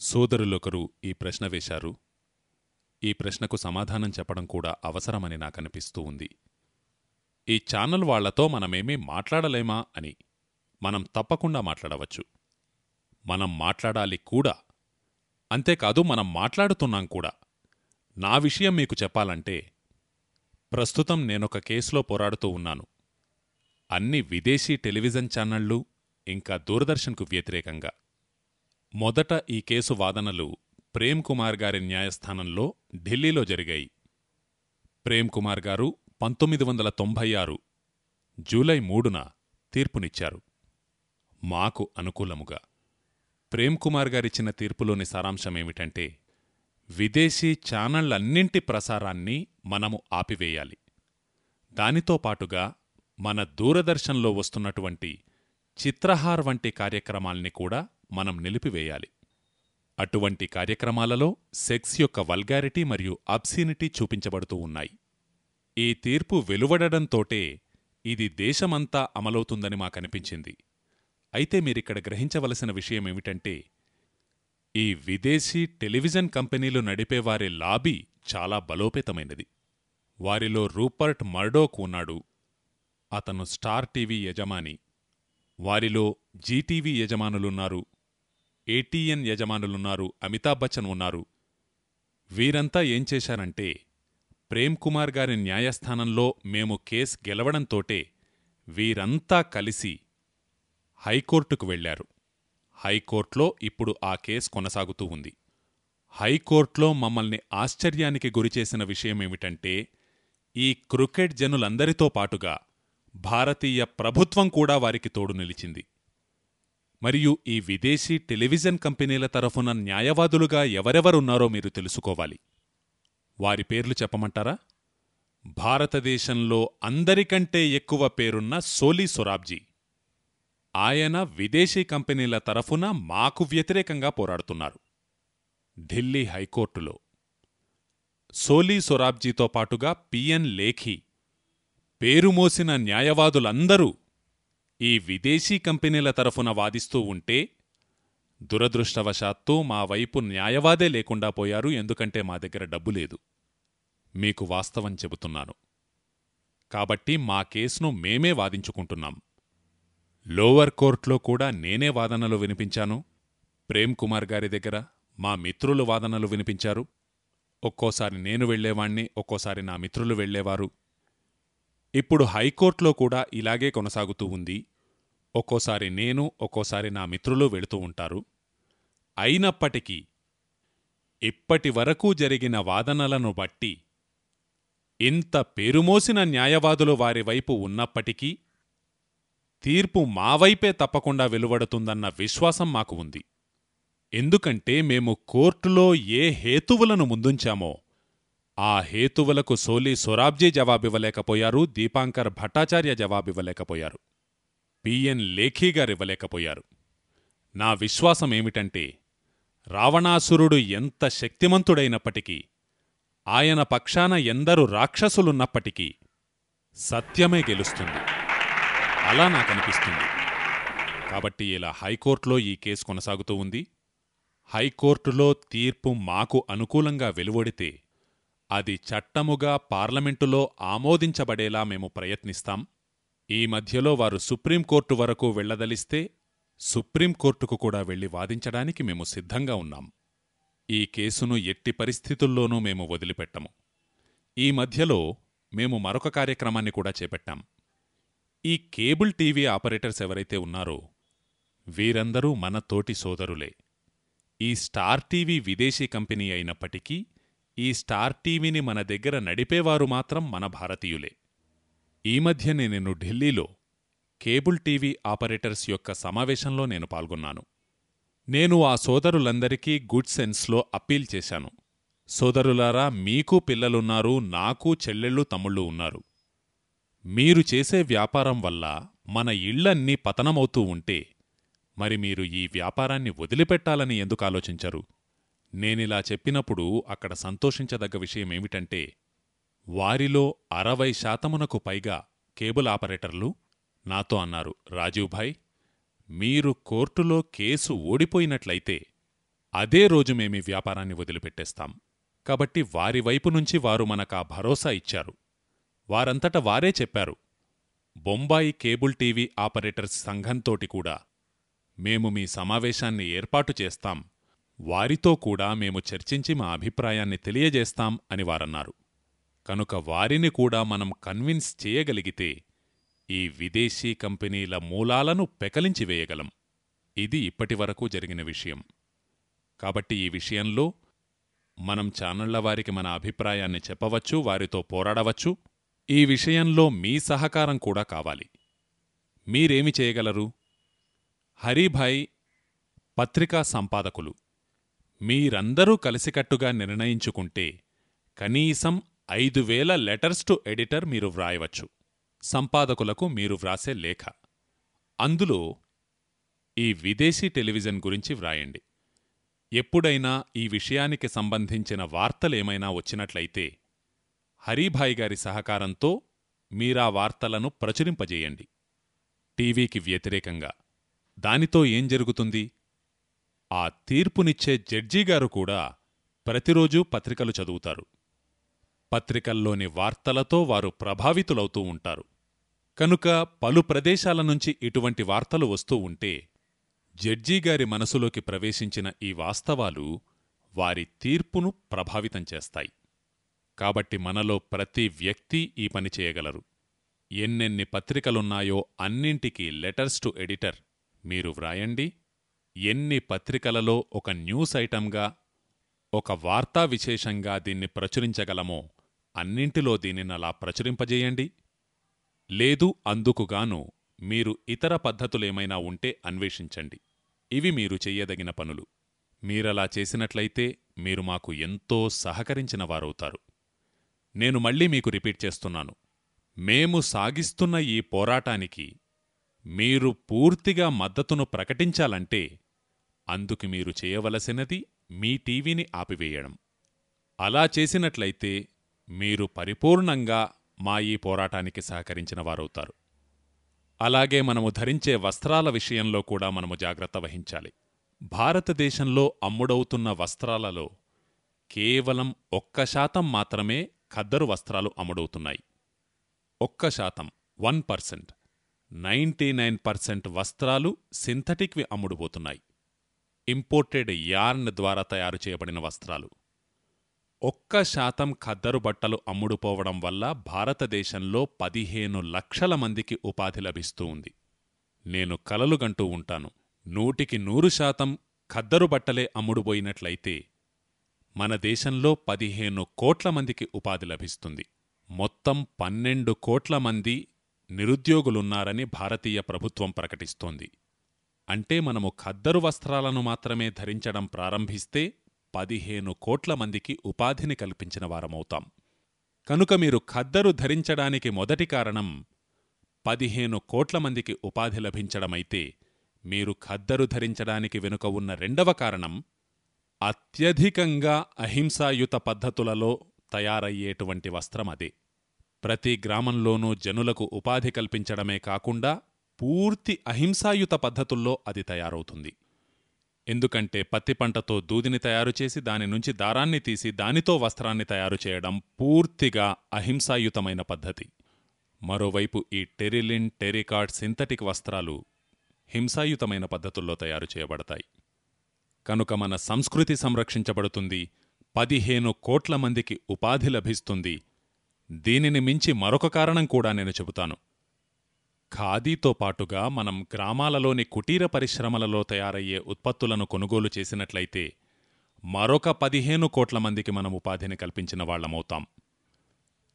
సోదరులొకరు ఈ ప్రశ్న వేశారు. ఈ ప్రశ్నకు సమాధానం చెప్పడం కూడా అవసరమని నాకనిపిస్తూ ఉంది. ఈ ఛానల్ వాళ్ళతో మనమేమీ మాట్లాడలేమా అని మనం తప్పకుండా మాట్లాడవచ్చు. మనం మాట్లాడాలి కూడా. అంతేకాదు మనం మాట్లాడుతున్నాం కూడా. నా విషయం మీకు చెప్పాలంటే ప్రస్తుతం నేనొక కేసులో పోరాడుతూ ఉన్నాను. అన్ని విదేశీ టెలివిజన్ ఛానళ్ళు ఇంకా దూరదర్శన్కు వ్యతిరేకంగా. మొదట ఈ కేసు వాదనలు ప్రేమ్ కుమార్ గారి న్యాయస్థానంలో ఢిల్లీలో జరిగాయి. ప్రేమ్ కుమార్ గారు పంతొమ్మిది వందల తొంభై ఆరు జూలై మూడున తీర్పునిచ్చారు. మాకు అనుకూలముగా ప్రేమ్ కుమార్ గారిచ్చిన తీర్పులోని సారాంశమేమిటంటే విదేశీ ఛానళ్ళన్నింటి ప్రసారాన్ని మనము ఆపివేయాలి. దానితో పాటుగా మన దూరదర్శన్లో వస్తున్నటువంటి చిత్రహార్ వంటి కార్యక్రమాల్ని కూడా మనం నిలిపివేయాలి. అటువంటి కార్యక్రమాలలో సెక్స్ యొక్క వల్గారిటీ మరియు అబ్సీనిటీ చూపించబడుతూ ఉన్నాయి. ఈ తీర్పు వెలువడడంతోటే ఇది దేశమంతా అమలవుతుందని మాకనిపించింది అయితే మీరిక్కడ గ్రహించవలసిన విషయమేమిటంటే ఈ విదేశీ టెలివిజన్ కంపెనీలు నడిపేవారి లాబీ చాలా బలోపేతమైనది. వారిలో రూపర్ట్ మర్డోక్ ఉన్నాడు. అతను స్టార్ టీవీ యజమాని. వారిలో జీటీవీ యజమానులున్నారు. ఏటీఎన్ యజమానులున్నారు అమితాబ్ బచ్చన్ ఉన్నారు. వీరంతా ఏం చేశారంటే ప్రేమ్ కుమార్ గారి న్యాయస్థానంలో మేము కేస్ గెలవడంతోటే వీరంతా కలిసి హైకోర్టుకు వెళ్ళారు హైకోర్టులో ఇప్పుడు ఆ కేస్ కొనసాగుతూ ఉంది. హైకోర్టులో మమ్మల్ని ఆశ్చర్యానికి గురిచేసిన విషయమేమిటంటే ఈ క్రికెట్ జనులందరితో పాటుగా భారతీయ ప్రభుత్వం కూడా వారికి తోడు నిలిచింది. మరియు ఈ విదేశీ టెలివిజన్ కంపెనీల తరఫున న్యాయవాదులుగా ఎవరెవరున్నారో మీరు తెలుసుకోవాలి. వారి పేర్లు చెప్పమంటారా? భారతదేశంలో అందరికంటే ఎక్కువ పేరున్న సోలీ సొరాబ్జీ. ఆయన విదేశీ కంపెనీల తరఫున మాకు వ్యతిరేకంగా పోరాడుతున్నారు. ఢిల్లీ హైకోర్టులో. సోలీ సొరాబ్జీతో పాటుగా పిఎన్ లేఖి పేరుమోసిన న్యాయవాదులందరూ ఈ విదేశీ కంపెనీల తరఫున వాదిస్తూ ఉంటే దురదృష్టవశాత్తు మా వైపు న్యాయవాదే లేకుండా పోయారు ఎందుకంటే మా దగ్గర డబ్బు లేదు. మీకు వాస్తవం చెబుతున్నాను. కాబట్టి మా కేసును మేమే వాదించుకుంటున్నాం. లోవర్ కోర్టులో కూడా నేనే వాదనలు వినిపించాను. ప్రేమ్ కుమార్ గారి దగ్గర మా మిత్రులు వాదనలు వినిపించారు. ఒక్కోసారి నేను వెళ్ళేవాణ్ణి ఒక్కోసారి నా మిత్రులు వెళ్ళేవారు ఇప్పుడు హైకోర్టులో కూడా ఇలాగే కొనసాగుతూ ఉంది. ఒక్కోసారి నేను ఒక్కోసారి నా మిత్రులు వెళుతూ ఉంటారు. అయినప్పటికీ ఇప్పటి వరకు జరిగిన వాదనలను బట్టి ఇంత పేరుమోసిన న్యాయవాదులు వారి వైపు ఉన్నప్పటికీ తీర్పు మావైపే తప్పకుండా వెలువడుతుందన్న విశ్వాసం మాకు ఉంది. ఎందుకంటే మేము కోర్టులో ఏ హేతువులను ముందుంచామో ఆ హేతువులకు సోలీ సొరాబ్జీ జవాబివ్వలేకపోయారు దీపాంకర్ భట్టాచార్య జవాబివ్వలేకపోయారు. పిఎన్ లేఖీగారివ్వలేకపోయారు నా విశ్వాసమేమిటంటే రావణాసురుడు ఎంత శక్తిమంతుడైనప్పటికీ ఆయన పక్షాన ఎందరు రాక్షసులున్నప్పటికీ సత్యమే గెలుస్తుంది. అలా నాకనిపిస్తుంది. కాబట్టి ఇలా హైకోర్టులో ఈ కేసు కొనసాగుతూ ఉంది. హైకోర్టులో తీర్పు మాకు అనుకూలంగా వెలువడితే అది చట్టముగా పార్లమెంటులో ఆమోదించబడేలా మేము ప్రయత్నిస్తాం. ఈ మధ్యలో వారు సుప్రీంకోర్టు వరకు వెళ్ళదలిస్తే సుప్రీంకోర్టుకు కూడా వెళ్ళి వాదించడానికి మేము సిద్ధంగా ఉన్నాం. ఈ కేసును ఎట్టి పరిస్థితుల్లోనూ మేము వదిలిపెట్టము. ఈ మధ్యలో మేము మరొక కార్యక్రమాన్ని కూడా చేపట్టాం. ఈ కేబుల్ టీవీ ఆపరేటర్స్ ఎవరైతే ఉన్నారో వీరందరూ మన తోటి సోదరులే. ఈ స్టార్ టీవీ విదేశీ కంపెనీ అయినప్పటికీ ఈ స్టార్ టీవీని మన దగ్గర నడిపేవారు మాత్రం మన భారతీయులే. ఈ మధ్యనే నేను ఢిల్లీలో కేబుల్ టీవీ ఆపరేటర్స్ యొక్క సమావేశంలో నేను పాల్గొన్నాను. నేను ఆ సోదరులందరికీ గుడ్ సెన్స్లో అప్పీల్ చేశాను. సోదరులారా మీకు పిల్లలున్నారు నాకు చెల్లెళ్ళు తమ్ముళ్ళు ఉన్నారు. మీరు చేసే వ్యాపారం వల్ల మన ఇళ్ళన్నీ పతనమవుతూ ఉంటే మరి మీరు ఈ వ్యాపారాన్ని వదిలిపెట్టాలని ఎందుకు ఆలోచించరు? నేనిలా చెప్పినప్పుడు అక్కడ సంతోషించదగ్గ విషయమేమిటంటే వారిలో అరవై శాతమునకు పైగా కేబుల్ ఆపరేటర్లు నాతో అన్నారు రాజీవ్భాయ్ మీరు కోర్టులో కేసు ఓడిపోయినట్లయితే అదే రోజు మేమీ వ్యాపారాన్ని వదిలిపెట్టేస్తాం. కాబట్టి వారి వైపు నుంచి వారు మనకా భరోసా ఇచ్చారు. వారంతట వారే చెప్పారు బొంబాయి కేబుల్ టీవీ ఆపరేటర్స్ సంఘంతోటి కూడా మేము మీ సమావేశాన్ని ఏర్పాటు చేస్తాం. వారితో కూడా మేము చర్చించి మా అభిప్రాయాన్ని తెలియజేస్తాం అని వారన్నారు. కనుక వారిని కూడా మనం కన్విన్స్ చేయగలిగితే ఈ విదేశీ కంపెనీల మూలాలను పెకలించివేయగలం ఇది ఇప్పటివరకు జరిగిన విషయం. కాబట్టి ఈ విషయంలో మనం ఛానళ్ళ వారికి మన అభిప్రాయాన్ని చెప్పవచ్చు వారితో పోరాడవచ్చు. ఈ విషయంలో మీ సహకారం కూడా కావాలి. మీరేమి చేయగలరు? హరిభాయ్ పత్రికా సంపాదకులు. మీరందరూ కలిసికట్టుగా నిర్ణయించుకుంటే కనీసం ఐదు వేల లెటర్స్ టు ఎడిటర్ మీరు వ్రాయవచ్చు. సంపాదకులకు మీరు వ్రాసే లేఖ. అందులో ఈ విదేశీ టెలివిజన్ గురించి వ్రాయండి. ఎప్పుడైనా ఈ విషయానికి సంబంధించిన వార్తలేమైనా వచ్చినట్లయితే హరీభాయ్ గారి సహకారంతో మీరా వార్తలను ప్రచురింపజేయండి. టీవీకి వ్యతిరేకంగా. దానితో ఏం జరుగుతుంది? ఆ తీర్పునిచ్చే జడ్జిగారు కూడా ప్రతిరోజూ పత్రికలు చదువుతారు. పత్రికల్లోని వార్తలతో వారు ప్రభావితులవుతూ ఉంటారు. కనుక పలు ప్రదేశాల నుంచి ఇటువంటి వార్తలు వస్తూ ఉంటే జడ్జీగారి మనసులోకి ప్రవేశించిన ఈ వాస్తవాలు వారి తీర్పును ప్రభావితం చేస్తాయి. కాబట్టి మనలో ప్రతి వ్యక్తి ఈ పని చేయగలరు. ఎన్నెన్ని పత్రికలున్నాయో అన్నింటికీ లెటర్స్ టు ఎడిటర్ మీరు వ్రాయండి. ఎన్ని పత్రికలలో ఒక న్యూస్ ఐటంగా ఒక వార్తా విశేషంగా దీన్ని ప్రచురించగలమో అన్నింటిలో దీనినలా ప్రచురింపజేయండి. లేదు అందుకుగాను మీరు ఇతర పద్ధతులేమైనా ఉంటే అన్వేషించండి. ఇవి మీరు చెయ్యదగిన పనులు. మీరలా చేసినట్లయితే మీరు మాకు ఎంతో సహకరించిన వారవుతారు నేను మళ్ళీ మీకు రిపీట్ చేస్తున్నాను. మేము సాగిస్తున్న ఈ పోరాటానికి మీరు పూర్తిగా మద్దతును ప్రకటించాలంటే అందుకు మీరు చేయవలసినది మీ టీవీని ఆపివేయడం. అలా చేసినట్లయితే మీరు పరిపూర్ణంగా మా ఈ పోరాటానికి సహకరించిన వారవుతారు. అలాగే మనము ధరించే వస్త్రాల విషయంలో కూడా మనము జాగ్రత్త వహించాలి. భారతదేశంలో అమ్ముడవుతున్న వస్త్రాలలో కేవలం ఒక్క శాతం మాత్రమే ఖద్దరు వస్త్రాలు అమ్ముడవుతున్నాయి. ఒక్క శాతం one percent ninety nine percent వస్త్రాలు సింథటిక్వి అమ్ముడుపోతున్నాయి. ఇంపోర్టెడ్ యార్న్ ద్వారా తయారు చేయబడిన వస్త్రాలు. ఒక్క శాతం ఖద్దరు బట్టలు అమ్ముడుపోవడం వల్ల భారతదేశంలో పదిహేను లక్షల మందికి ఉపాధి లభిస్తూ ఉంది. నేను కలలుగంటూ ఉంటాను. నూటికి నూరు శాతం ఖద్దరు బట్టలే అమ్ముడుపోయినట్లయితే మన దేశంలో పదిహేను కోట్ల మందికి ఉపాధి లభిస్తుంది. మొత్తం పన్నెండు కోట్ల మంది నిరుద్యోగులున్నారని భారతీయ ప్రభుత్వం ప్రకటిస్తోంది. అంటే మనము ఖద్దరు వస్త్రాలను మాత్రమే ధరించడం ప్రారంభిస్తే పదిహేను కోట్ల మందికి ఉపాధిని కల్పించిన వారమవుతాం. కనుక మీరు ఖద్దరు ధరించడానికి మొదటి కారణం పదిహేను కోట్ల మందికి ఉపాధి లభించడమైతే మీరు ఖద్దరు ధరించడానికి వెనుక ఉన్న రెండవ కారణం అత్యధికంగా అహింసాయుత పద్ధతులలో తయారయ్యేటువంటి వస్త్రం అదే. ప్రతి గ్రామంలోనూ జనులకు ఉపాధి కల్పించడమే కాకుండా పూర్తి అహింసాయుత పద్ధతుల్లో అది తయారవుతుంది. ఎందుకంటే పత్తి పంటతో దూదిని తయారు చేసి దాని నుంచి దారాన్ని తీసి దానితో వస్త్రాన్ని తయారు చేయడం పూర్తిగా అహింసాయుతమైన పద్ధతి. మరోవైపు ఈ టెరిలిన్ టెరికాట్ సింథటిక్ వస్త్రాలు హింసాయుతమైన పద్ధతుల్లో తయారు చేయబడతాయి. కనుక మన సంస్కృతి సంరక్షించబడుతుంది పదిహేను కోట్ల మందికి ఉపాధి లభిస్తుంది. దీనిని మించి మరొక కారణం కూడా నేను చెబుతాను. ఖాదీతో పాటుగా మనం గ్రామాలలోని కుటీర పరిశ్రమలలో తయారయ్యే ఉత్పత్తులను కొనుగోలు చేసినట్లయితే మరొక పదిహేను కోట్ల మందికి మనం ఉపాధిని కల్పించిన వాళ్ళమవుతాం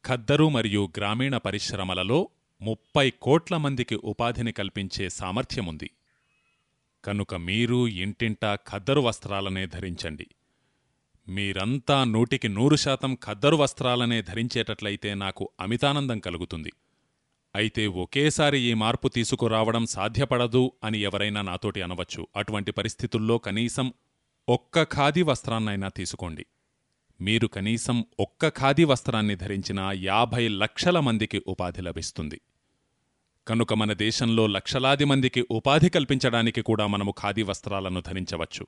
ఖద్దరు మరియు గ్రామీణ పరిశ్రమలలో ముప్పై కోట్ల మందికి ఉపాధిని కల్పించే సామర్థ్యముంది. కనుక మీరు ఇంటింటా ఖద్దరు వస్త్రాలనే ధరించండి. మీరంతా నూటికి నూరు శాతం ఖద్దరు వస్త్రాలనే ధరించేటట్లయితే నాకు అమితానందం కలుగుతుంది. అయితే ఒకేసారి ఈ మార్పు తీసుకురావడం సాధ్యపడదు అని ఎవరైనా నాతోటి అనవచ్చు. అటువంటి పరిస్థితుల్లో కనీసం ఒక్క ఖాదీ వస్త్రాన్నైనా తీసుకోండి. మీరు కనీసం ఒక్క ఖాదీ వస్త్రాన్ని ధరించిన యాభై లక్షల మందికి ఉపాధి లభిస్తుంది. కనుక మన దేశంలో లక్షలాది మందికి ఉపాధి కల్పించడానికి కూడా మనము ఖాదీ వస్త్రాలను ధరించవచ్చు.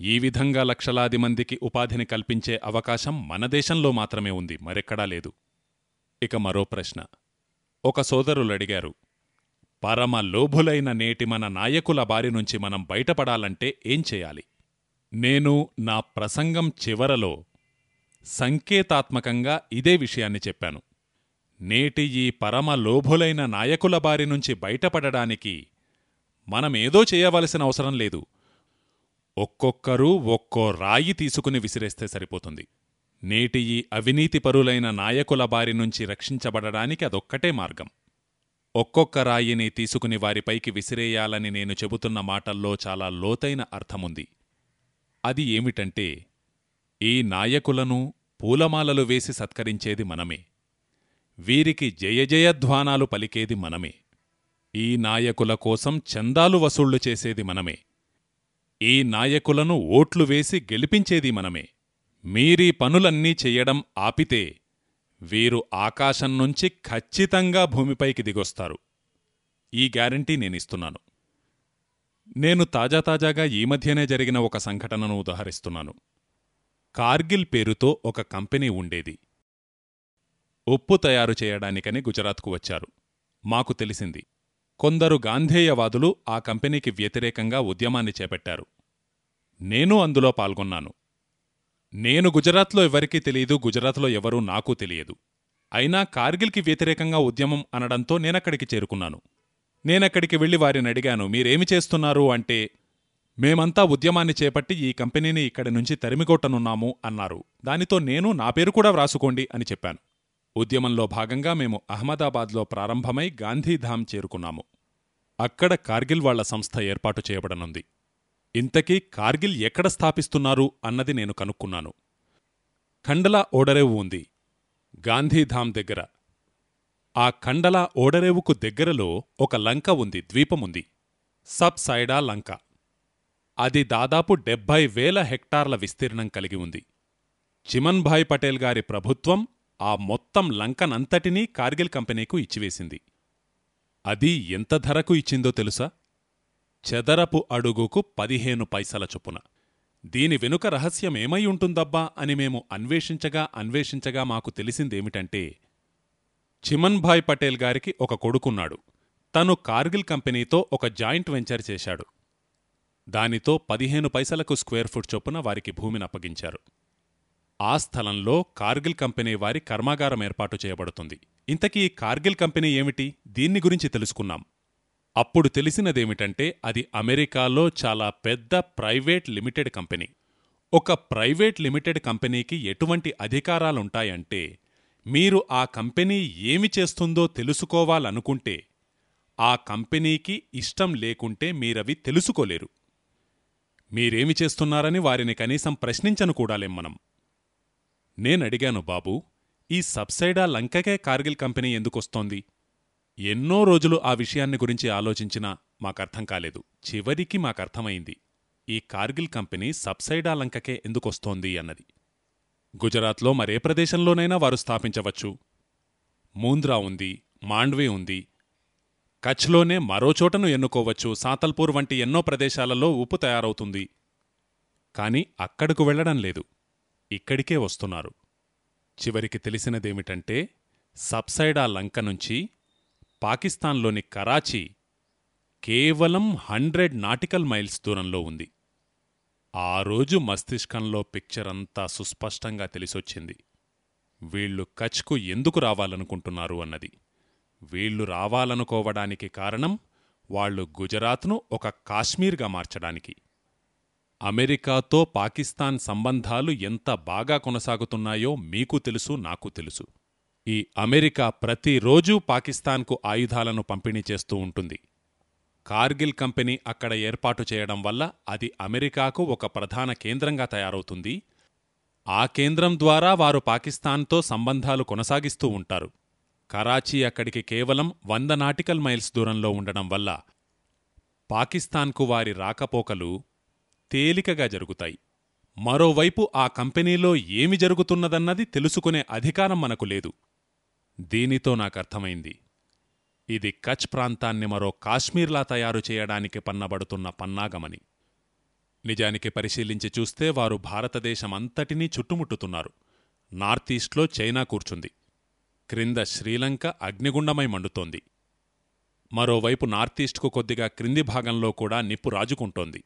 ఈ విధంగా లక్షలాది మందికి ఉపాధిని కల్పించే అవకాశం మన దేశంలో మాత్రమే ఉంది. మరెక్కడా లేదు. ఇక మరో ప్రశ్న. ఒక సోదరులడిగారు పరమ లోభులైన నేటి మన నాయకుల బారి నుంచి మనం బయటపడాలంటే ఏం చేయాలి? నేను నా ప్రసంగం చివరలో సంకేతాత్మకంగా ఇదే విషయాన్ని చెప్పాను. నేటి ఈ పరమ లోభులైన నాయకుల బారి నుంచి బయటపడడానికి మనమేదో చేయవలసిన అవసరం లేదు. ఒక్కొక్కరూ ఒక్కో రాయి తీసుకుని విసిరేస్తే సరిపోతుంది. నేటి ఈ అవినీతిపరులైన నాయకుల బారి నుంచి రక్షించబడడానికి అదొక్కటే మార్గం. ఒక్కొక్క రాయిని తీసుకుని వారిపైకి విసిరేయాలని నేను చెబుతున్న మాటల్లో చాలా లోతైన అర్థముంది. అది ఏమిటంటే ఈ నాయకులను పూలమాలలు వేసి సత్కరించేది మనమే. వీరికి జయజయధ్వానాలు పలికేది మనమే. ఈ నాయకుల కోసం చందాలు వసూళ్ళు చేసేది మనమే. ఈ నాయకులను ఓట్లు వేసి గెలిపించేది మనమే. మీరీ పనులన్నీ చెయ్యడం ఆపితే వీరు ఆకాశం నుంచి ఖచ్చితంగా భూమిపైకి దిగొస్తారు. ఈ గ్యారంటీ నేనిస్తున్నాను. నేను తాజా తాజాగా ఈ మధ్యనే జరిగిన ఒక సంఘటనను ఉదహరిస్తున్నాను. కార్గిల్ పేరుతో ఒక కంపెనీ ఉండేది. ఉప్పు తయారు చేయడానికని గుజరాత్కు వచ్చారు. మాకు తెలిసింది. కొందరు గాంధేయవాదులు ఆ కంపెనీకి వ్యతిరేకంగా ఉద్యమాన్ని చేపట్టారు. నేను అందులో పాల్గొన్నాను. నేను గుజరాత్లో ఎవరికీ తెలియదు గుజరాత్లో ఎవరూ నాకు తెలియదు. అయినా కార్గిల్కి వ్యతిరేకంగా ఉద్యమం అనడంతో నేనక్కడికి చేరుకున్నాను. నేనక్కడికి వెళ్ళి వారిని అడిగాను మీరేమి చేస్తున్నారు? అంటే మేమంతా ఉద్యమాన్ని చేపట్టి ఈ కంపెనీని ఇక్కడి నుంచి తరిమికొట్టనున్నాము అన్నారు. దానితో నేను నా పేరు కూడా వ్రాసుకోండి అని చెప్పాను. ఉద్యమంలో భాగంగా మేము అహ్మదాబాద్లో ప్రారంభమై గాంధీధామ్ చేరుకున్నాము. అక్కడ కార్గిల్ వాళ్ళ సంస్థ ఏర్పాటు చేయబడనుంది. ఇంతకీ కార్గిల్ ఎక్కడ స్థాపిస్తున్నారు అన్నది నేను కనుక్కున్నాను. ఖండలా ఓడరేవు ఉంది. గాంధీధామ్ దగ్గర. ఆ ఖండలా ఓడరేవుకు దగ్గరలో ఒక లంక ఉంది ద్వీపముంది. సబ్ సైడా లంక. అది దాదాపు డెబ్భై వేల హెక్టార్ల విస్తీర్ణం కలిగి ఉంది. చిమన్భాయ్ పటేల్ గారి ప్రభుత్వం ఆ మొత్తం లంకనంతటినీ కార్గిల్ కంపెనీకు ఇచ్చివేసింది. అది ఎంత ధరకు ఇచ్చిందో తెలుసా? చెదరపు అడుగుకు పదిహేను పైసల చొప్పున. దీని వెనుక రహస్యమేమై ఉంటుందబ్బా అని మేము అన్వేషించగా అన్వేషించగా మాకు తెలిసిందేమిటంటే చిమన్భాయ్ పటేల్ గారికి ఒక కొడుకున్నాడు. తను కార్గిల్ కంపెనీతో ఒక జాయింట్ వెంచర్ చేశాడు. దానితో పదిహేను పైసలకు స్క్వేర్ ఫుట్ చొప్పున వారికి భూమిని అప్పగించారు. ఆ స్థలంలో కార్గిల్ కంపెనీ వారి కర్మాగారం ఏర్పాటు చేయబడుతుంది. ఇంతకీ కార్గిల్ కంపెనీ ఏమిటి? దీన్ని గురించి తెలుసుకున్నాం. అప్పుడు తెలిసినదేమిటంటే అది అమెరికాలో చాలా పెద్ద ప్రైవేట్ లిమిటెడ్ కంపెనీ. ఒక ప్రైవేట్ లిమిటెడ్ కంపెనీకి ఎటువంటి అధికారాలుంటాయంటే మీరు ఆ కంపెనీ ఏమి చేస్తుందో తెలుసుకోవాలనుకుంటే ఆ కంపెనీకి ఇష్టం లేకుంటే మీరవి తెలుసుకోలేరు. మీరేమి చేస్తున్నారని వారిని కనీసం ప్రశ్నించను కూడాలేం మనం. నేనడిగాను బాబూ ఈ సబ్సైడా లంకకే కార్గిల్ కంపెనీ ఎందుకొస్తోంది? ఎన్నో రోజులు ఆ విషయాన్ని గురించి ఆలోచించినా మాకర్థం కాలేదు. చివరికి మాకర్థమైంది ఈ కార్గిల్ కంపెనీ సబ్సైడా లంకకే ఎందుకొస్తోంది అన్నది. గుజరాత్లో మరే ప్రదేశంలోనైనా వారు స్థాపించవచ్చు. మూంద్రా ఉంది మాండ్వే ఉంది. కచ్లోనే మరో చోటను ఎన్నుకోవచ్చు. సాతల్పూర్ వంటి ఎన్నో ప్రదేశాలలో ఉప్పు తయారవుతుంది. కాని అక్కడకు వెళ్ళడం లేదు. ఇక్కడికే వస్తున్నారు. చివరికి తెలిసినదేమిటంటే సబ్సైడా లంక నుంచి పాకిస్తాన్లోని కరాచీ కేవలం హండ్రెడ్ నాటికల్ మైల్స్ దూరంలో ఉంది. ఆ రోజు మస్తిష్కంలో పిక్చర్ అంతా సుస్పష్టంగా తెలిసొచ్చింది. వీళ్ళు కచ్కు ఎందుకు రావాలనుకుంటున్నారు అన్నది. వీళ్ళు రావాలనుకోవడానికి కారణం వాళ్ళు గుజరాత్ను ఒక కాశ్మీర్గా మార్చడానికి. అమెరికాతో పాకిస్తాన్ సంబంధాలు ఎంత బాగా కొనసాగుతున్నాయో మీకు తెలుసు నాకు తెలుసు. ఈ అమెరికా ప్రతిరోజూ పాకిస్తాన్కు ఆయుధాలను పంపిణీ చేస్తూ ఉంటుంది. కార్గిల్ కంపెనీ అక్కడ ఏర్పాటు చేయడం వల్ల అది అమెరికాకు ఒక ప్రధాన కేంద్రంగా తయారవుతుంది. ఆ కేంద్రం ద్వారా వారు పాకిస్తాన్తో సంబంధాలు కొనసాగిస్తూ ఉంటారు. కరాచీ అక్కడికి కేవలం వంద నాటికల్ మైల్స్ దూరంలో ఉండడం వల్ల పాకిస్తాన్కు వారి రాకపోకలు తేలికగా జరుగుతాయి. మరోవైపు ఆ కంపెనీలో ఏమి జరుగుతున్నదన్నది తెలుసుకునే అధికారం మనకు లేదు. దీనితో నాకర్థమైంది. ఇది కచ్ ప్రాంతాన్ని మరో కాశ్మీర్లా తయారు చేయడానికి పన్నబడుతున్న పన్నాగమని. నిజానికి పరిశీలించి చూస్తే వారు భారతదేశమంతటినీ చుట్టుముట్టుతున్నారు. నార్త్ ఈస్ట్లో చైనా కూర్చుంది. క్రింద శ్రీలంక అగ్నిగుండమై మండుతోంది. మరోవైపు నార్త్ ఈస్ట్కు కొద్దిగా క్రింది భాగంలో కూడా నిప్పు రాజుకుంటోంది.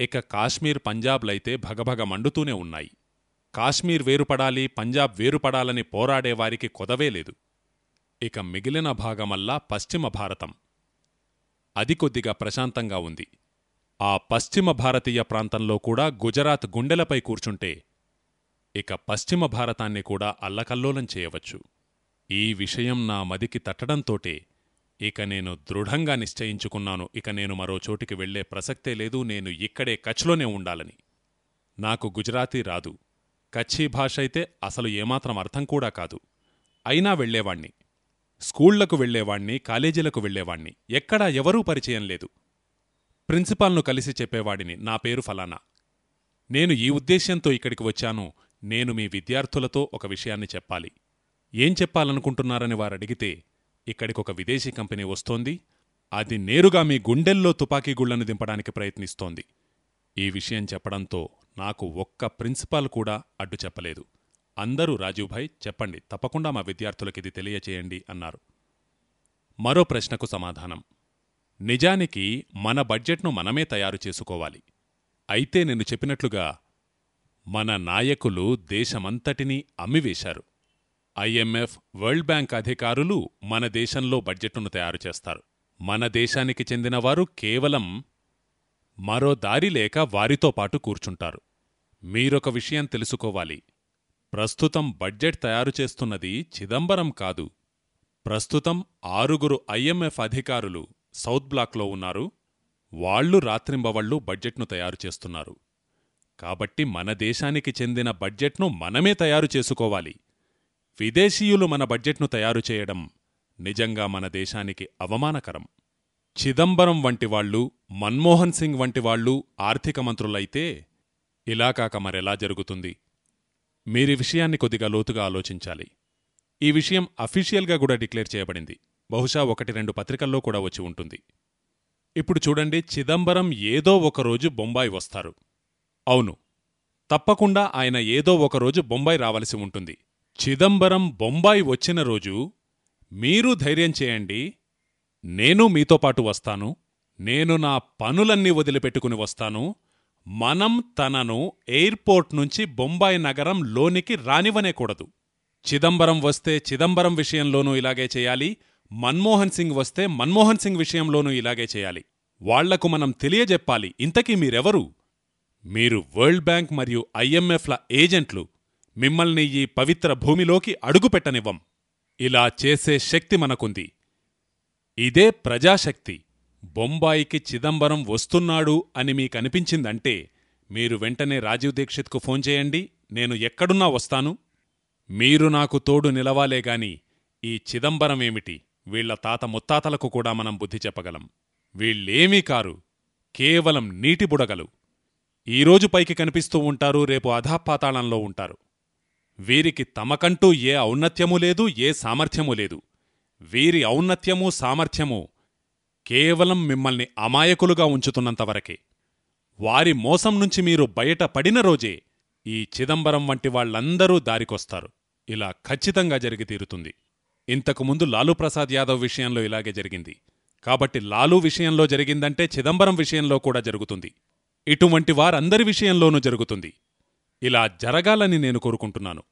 ఇక కాశ్మీర్ పంజాబ్లైతే భగభగ మండుతూనే ఉన్నాయి. కాశ్మీర్ వేరుపడాలి పంజాబ్ వేరుపడాలని పోరాడేవారికి కొదవే లేదు. ఇక మిగిలిన భాగమల్లా పశ్చిమ భారతం. అది కొద్దిగా ప్రశాంతంగా ఉంది. ఆ పశ్చిమ భారతీయ ప్రాంతంలో కూడా గుజరాత్ గుండెలపై కూర్చుంటే ఇక పశ్చిమ భారతాన్ని కూడా అల్లకల్లోలం చేయవచ్చు. ఈ విషయం నా మదికి తట్టడంతోటే ఇక నేను దృఢంగా నిశ్చయించుకున్నాను. ఇక నేను మరో చోటికి వెళ్ళే ప్రసక్తే లేదు. నేను ఇక్కడే కచ్లోనే ఉండాలని. నాకు గుజరాతీ రాదు. కచ్చీ భాష అయితే అసలు ఏమాత్రం అర్థం కూడా కాదు. అయినా వెళ్ళేవాణ్ణి స్కూళ్ళకు వెళ్ళేవాణ్ణి కాలేజీలకు వెళ్ళేవాణ్ణి ఎక్కడా ఎవరూ పరిచయం లేదు. ప్రిన్సిపాల్ను కలిసి చెప్పేవాడిని నా పేరు ఫలానా? నేను ఈ ఉద్దేశ్యంతో ఇక్కడికి వచ్చాను. నేను మీ విద్యార్థులతో ఒక విషయాన్ని చెప్పాలి. ఏం చెప్పాలనుకుంటున్నారని వారడిగితే ఇక్కడికొక విదేశీ కంపెనీ వస్తోంది. అది నేరుగా మీ గుండెల్లో తుపాకీ గుళ్ళను దింపడానికి ప్రయత్నిస్తోంది. ఈ విషయం చెప్పడంతో నాకు ఒక్క ప్రిన్సిపాల్ కూడా అడ్డు చెప్పలేదు. అందరూ రాజీవ్భాయ్ చెప్పండి తప్పకుండా మా విద్యార్థులకిది తెలియచేయండి అన్నారు. మరో ప్రశ్నకు సమాధానం. నిజానికి మన బడ్జెట్ను మనమే తయారు చేసుకోవాలి. అయితే నేను చెప్పినట్లుగా మన నాయకులు దేశమంతటినీ అమ్మివేశారు. ఐఎంఎఫ్ వరల్డ్ బ్యాంక్ అధికారులు మన దేశంలో బడ్జెట్ను తయారు చేస్తారు. మన దేశానికి చెందినవారు కేవలం మరో దారి లేక వారితో పాటు కూర్చుంటారు. మీరొక విషయం తెలుసుకోవాలి. ప్రస్తుతం బడ్జెట్ తయారు చేస్తున్నది చిదంబరం కాదు. ప్రస్తుతం ఆరుగురు ఐఎంఎఫ్ అధికారులు సౌత్ బ్లాక్లో ఉన్నారు. వాళ్ళు రాత్రింబవళ్ళు బడ్జెట్ను తయారు చేస్తున్నారు. కాబట్టి మన దేశానికి చెందిన బడ్జెట్ను మనమే తయారు చేసుకోవాలి. విదేశీయులు మన బడ్జెట్ను తయారు చేయడం నిజంగా మన దేశానికి అవమానకరం. చిదంబరం వంటివాళ్ళు మన్మోహన్ సింగ్ వంటివాళ్ళు ఆర్థిక మంత్రులైతే ఇలా కాక మరెలా జరుగుతుంది? మీరి విషయాన్ని కొద్దిగా లోతుగా ఆలోచించాలి. ఈ విషయం అఫీషియల్గా కూడా డిక్లేర్ చేయబడింది. బహుశా ఒకటి రెండు పత్రికల్లో కూడా వచ్చి ఉంటుంది. ఇప్పుడు చూడండి చిదంబరం ఏదో ఒకరోజు బొంబాయి వస్తారు. అవును తప్పకుండా ఆయన ఏదో ఒకరోజు బొంబాయి రావలసి ఉంటుంది. చిదంబరం బొంబాయి వచ్చిన రోజు మీరు ధైర్యం చేయండి నేను మీతో పాటు వస్తాను. నేను నా పనులన్నీ వదిలిపెట్టుకుని వస్తాను. మనం తనను ఎయిర్పోర్ట్ నుంచి బొంబాయి నగరం లోనికి రానివనేకూడదు చిదంబరం వస్తే చిదంబరం విషయంలోనూ ఇలాగే చేయాలి. మన్మోహన్ సింగ్ వస్తే మన్మోహన్ సింగ్ విషయంలోనూ ఇలాగే చేయాలి. వాళ్ళకు మనం తెలియజెప్పాలి. ఇంతకీ మీరెవరు? మీరు వరల్డ్ బ్యాంక్ మరియు ఐఎంఎఫ్ల ఏజెంట్లు. మిమ్మల్ని ఈ పవిత్ర భూమిలోకి అడుగుపెట్టనివ్వం. ఇలా చేసే శక్తి మనకుంది. ఇదే ప్రజాశక్తి. బొంబాయికి చిదంబరం వస్తున్నాడు అని మీకనిపించిందంటే మీరు వెంటనే రాజీవ్ దీక్షిత్కు ఫోన్ చేయండి నేను ఎక్కడున్నా వస్తాను. మీరు నాకు తోడు నిలవాలేగాని ఈ చిదంబరమేమిటి వీళ్ళ తాత ముత్తాతలకు కూడా మనం బుద్ధి చెప్పగలం. వీళ్ళేమీ కారు కేవలం నీటి బుడగలు. ఈరోజు పైకి కనిపిస్తూ ఉంటారు రేపు అధాపాతాళంలో ఉంటారు. వీరికి తమకంటూ ఏ ఔన్నత్యమూ లేదు ఏ సామర్థ్యమూ లేదు. వీరి ఔన్నత్యమూ సామర్థ్యమూ కేవలం మిమ్మల్ని అమాయకులుగా ఉంచుతున్నంతవరకే వారి మోసం నుంచి మీరు బయట పడిన రోజే ఈ చిదంబరం వంటి వాళ్ళందరూ దారికొస్తారు. ఇలా ఖచ్చితంగా జరిగి తీరుతుంది. ఇంతకుముందు లాలూ ప్రసాద్ యాదవ్ విషయంలో ఇలాగే జరిగింది. కాబట్టి లాలూ విషయంలో జరిగిందంటే చిదంబరం విషయంలో కూడా జరుగుతుంది. ఇటువంటి వారందరి విషయంలోనూ జరుగుతుంది. ఇలా జరగాలని నేను కోరుకుంటున్నాను.